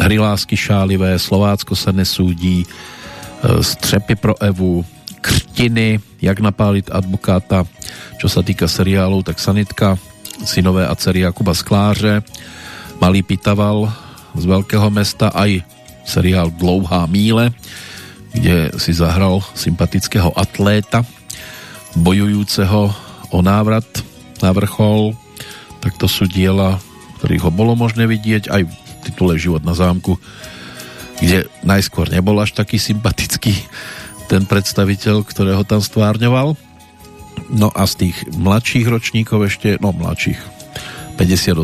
Hry lásky šálivé, Slovácko sa nesúdí, Střepy pro Evu, Krtiny, Jak napálit advokáta, čo sa týka seriálov, tak Sanitka, synové a dcery Jakuba Skláře, Malý Pitaval z Veľkého mesta, aj seriál Dlouhá míle, kde si zahral sympatického atléta, bojujúceho o návrat na vrchol, tak to sú diela, ktorých ho bolo možné vidieť aj v titule Život na zámku, kde najskôr nebol až taký sympatický ten predstaviteľ, ktorého tam stvárňoval. No a z tých mladších ročníkov ešte, no mladších, 58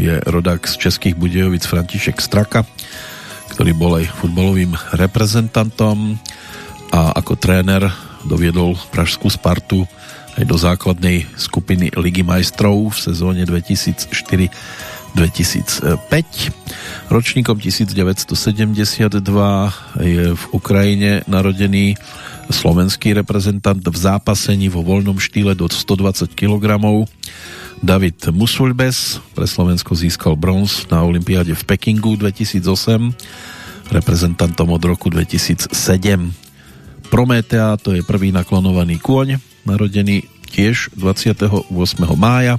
je rodák z Českých Budejovic František Straka, ktorý bol aj futbalovým reprezentantom a ako tréner doviedol Pražskú Spartu aj do základnej skupiny Ligy majstrov v sezóne 2004-2005. Ročníkom 1972 je v Ukrajine narodený slovenský reprezentant v zápasení vo voľnom štýle do 120 kg. David Musulbes pre Slovensko získal bronz na Olympiáde v Pekingu 2008 reprezentantom od roku 2007 Prometea, to je prvý naklonovaný kôň, narodený tiež 28. mája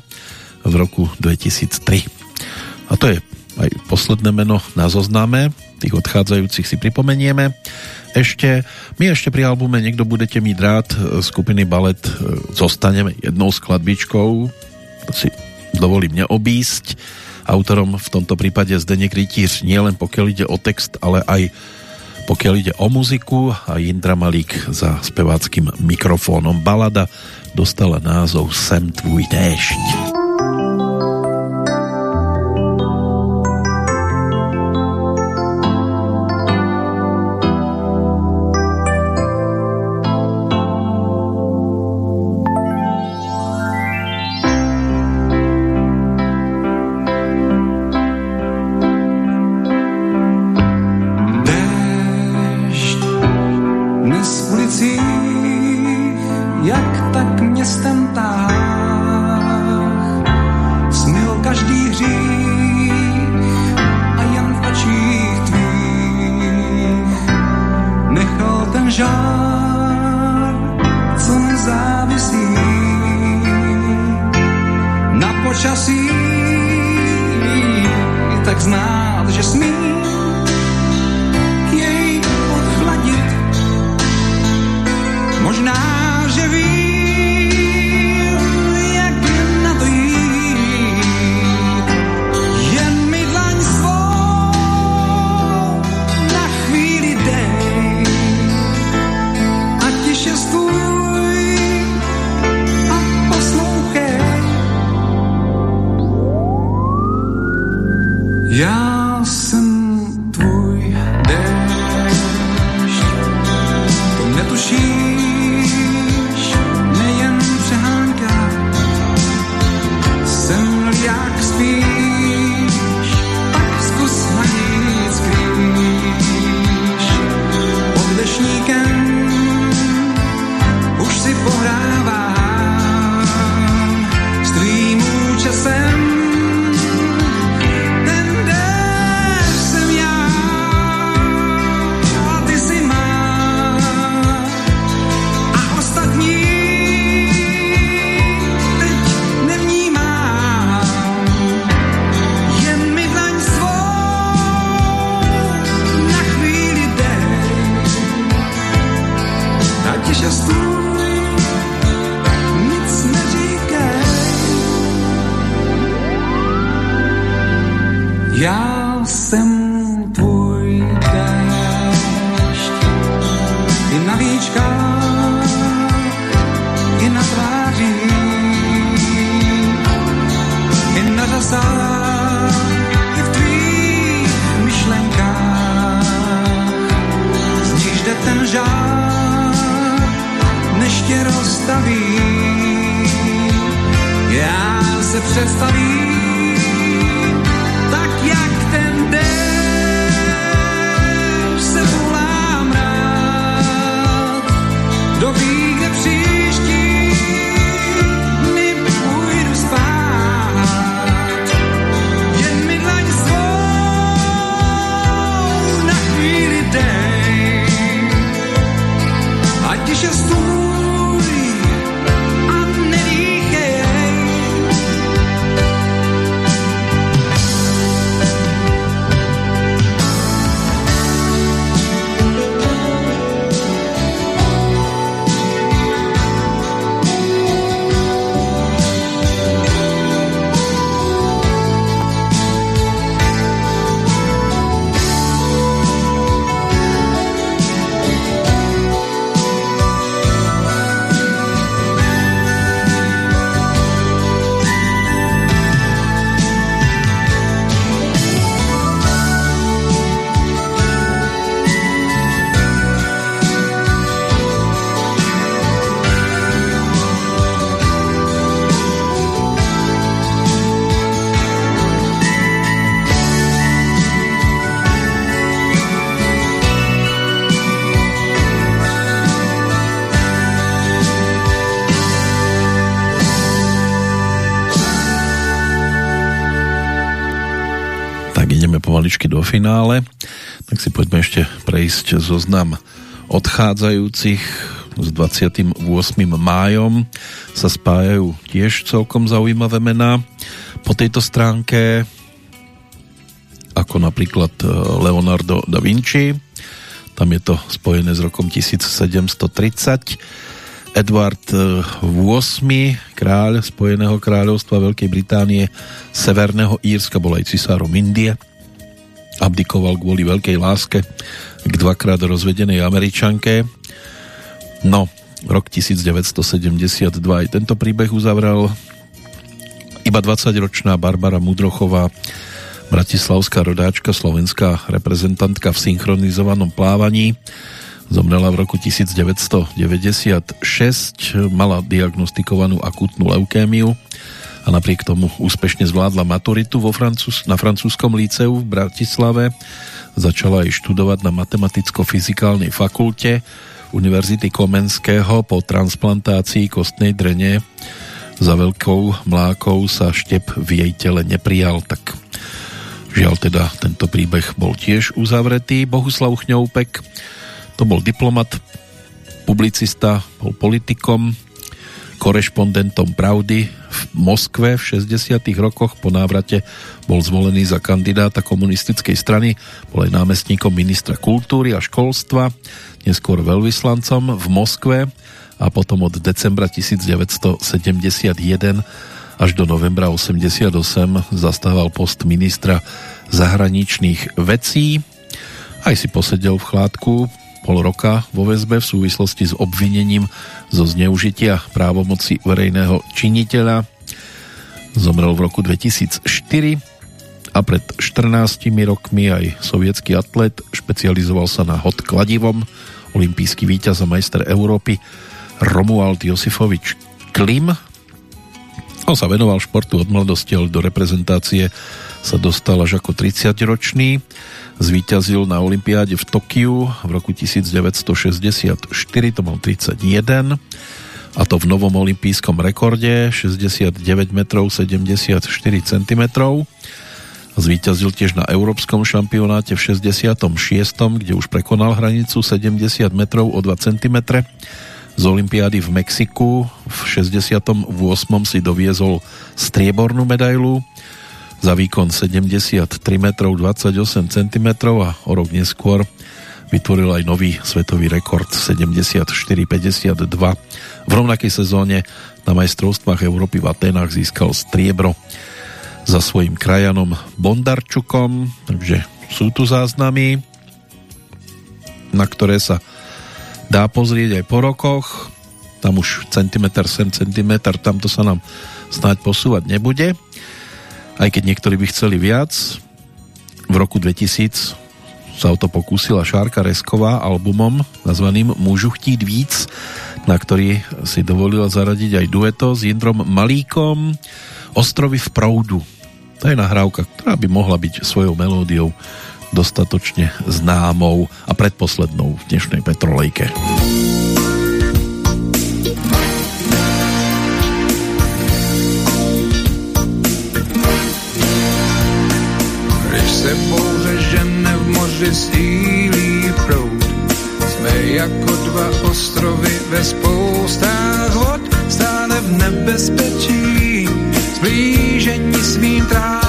v roku 2003. A to je aj posledné meno na zozname, tých odchádzajúcich si pripomenieme. Ešte, my ešte pri albume Niekto budete mít rád skupiny Balet e, zostaneme jednou skladbičkou, to si dovolím neobísť. Autorom v tomto prípade Zdeněk Rytíř nielen pokiaľ ide o text, ale aj pokiaľ ide o muziku a Jindra Malík za speváckým mikrofónom. Balada dostala názov Sem tvůj déšť. Pomaličky do finále. Tak si poďme ešte prejsť zoznam odchádzajúcich s 28. májom sa spájajú tiež celkom zaujímavé mená po tejto stránke ako napríklad e, Leonardo da Vinci tam je to spojené s rokom 1730 Edward VIII, e, kráľ Spojeného kráľovstva Veľkej Británie, Severného Írska, bol aj cisárom Indie. Abdikoval kvôli veľkej láske k dvakrát rozvedenej Američanke. No, rok 1972 aj tento príbeh uzavrel iba 20-ročná Barbara Mudrochová, bratislavská rodáčka, slovenská reprezentantka v synchronizovanom plávaní Zomrela v roku 1996, mala diagnostikovanú akutnú leukémiu a napriek tomu úspešne zvládla maturitu vo Francúz, na francúzskom líceu v Bratislave. Začala aj študovať na matematicko-fyzikálnej fakulte Univerzity Komenského po transplantácii kostnej drene za veľkou mlákou sa štep v jej tele neprijal, tak žiaľ teda tento príbeh bol tiež uzavretý. Bohuslav Chňoupek to bol diplomat, publicista, bol politikom, korešpondentom Pravdy v Moskve v 60. rokoch po návrate bol zvolený za kandidáta komunistickej strany, bol aj námestníkom ministra kultúry a školstva, neskôr veľvyslancom v Moskve a potom od decembra 1971 až do novembra 88 zastával post ministra zahraničných vecí. Aj si posedel v chládku pol roka vo väzbe v súvislosti s obvinením zo zneužitia právomoci verejného činiteľa. Zomrel v roku 2004 a pred 14 rokmi aj sovietský atlet špecializoval sa na hod kladivom, olimpijský víťaz a majster Európy Romuald Josifovič Klim. On sa venoval športu od mladosti, do reprezentácie sa dostal až ako 30 ročný zvíťazil na Olympiáde v Tokiu v roku 1964, to mal 31 a to v novom olympijskom rekorde 69 metrov 74 cm zvíťazil tiež na Európskom šampionáte v 66. kde už prekonal hranicu 70 metrov o 2 cm z Olympiády v Mexiku v 68. si doviezol striebornú medailu za výkon 73 metrov 28 cm a o rok neskôr vytvoril aj nový svetový rekord 74,52. V rovnakej sezóne na majstrovstvách Európy v Atenách získal striebro za svojim krajanom Bondarčukom, takže sú tu záznamy, na ktoré sa dá pozrieť aj po rokoch. Tam už centimetr sem, centimetr, tamto sa nám snáď posúvať nebude aj keď niektorí by chceli viac. V roku 2000 sa o to pokúsila Šárka Resková albumom nazvaným Môžu chtít víc, na ktorý si dovolila zaradiť aj dueto s Jindrom Malíkom Ostrovy v proudu. To je nahrávka, ktorá by mohla byť svojou melódiou dostatočne známou a predposlednou v dnešnej Petrolejke. Se bouře žene v moři stílí proud. Jsme jako dva ostrovy ve spoustách vod, stále v nebezpečí, zblížení svým trápením.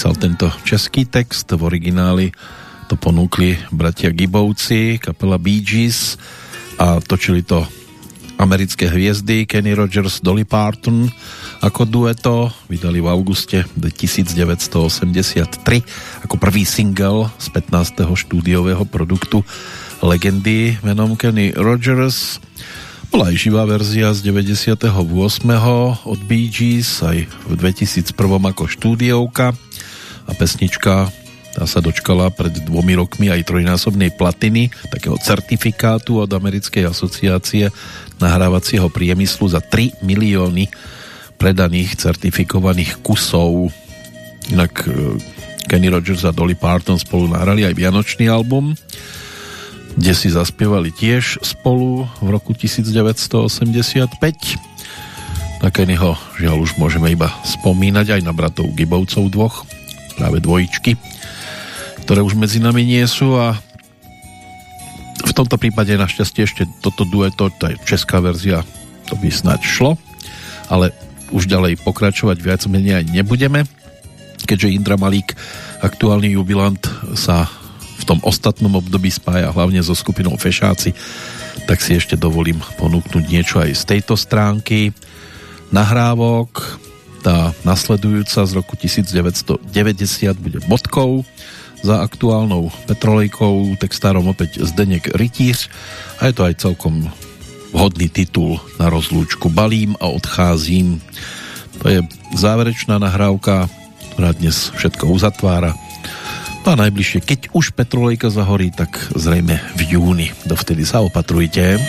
Písal tento český text, v origináli to ponúkli bratia Gibovci, kapela Bee Gees a točili to americké hviezdy Kenny Rogers, Dolly Parton ako dueto, vydali v auguste 1983 ako prvý single z 15. štúdiového produktu legendy menom Kenny Rogers bola aj živá verzia z 98. od Bee Gees, aj v 2001 ako štúdiovka pesnička tá sa dočkala pred dvomi rokmi aj trojnásobnej platiny, takého certifikátu od Americkej asociácie nahrávacieho priemyslu za 3 milióny predaných certifikovaných kusov. Inak e, Kenny Rogers a Dolly Parton spolu nahrali aj Vianočný album, kde si zaspievali tiež spolu v roku 1985. Na Kennyho žiaľ už môžeme iba spomínať aj na bratov Gibovcov dvoch, práve dvojičky, ktoré už medzi nami nie sú a v tomto prípade našťastie ešte toto dueto, tá česká verzia, to by snáď šlo, ale už ďalej pokračovať viac menej aj nebudeme, keďže Indra Malík, aktuálny jubilant, sa v tom ostatnom období spája hlavne so skupinou Fešáci, tak si ešte dovolím ponúknuť niečo aj z tejto stránky. Nahrávok, tá nasledujúca z roku 1990 bude bodkou za aktuálnou Petrolejkou, textárom opäť Zdenek Rytíř a je to aj celkom vhodný titul na rozlúčku Balím a odcházím. To je záverečná nahrávka, ktorá dnes všetko uzatvára. No a najbližšie, keď už Petrolejka zahorí, tak zrejme v júni. Dovtedy sa opatrujte.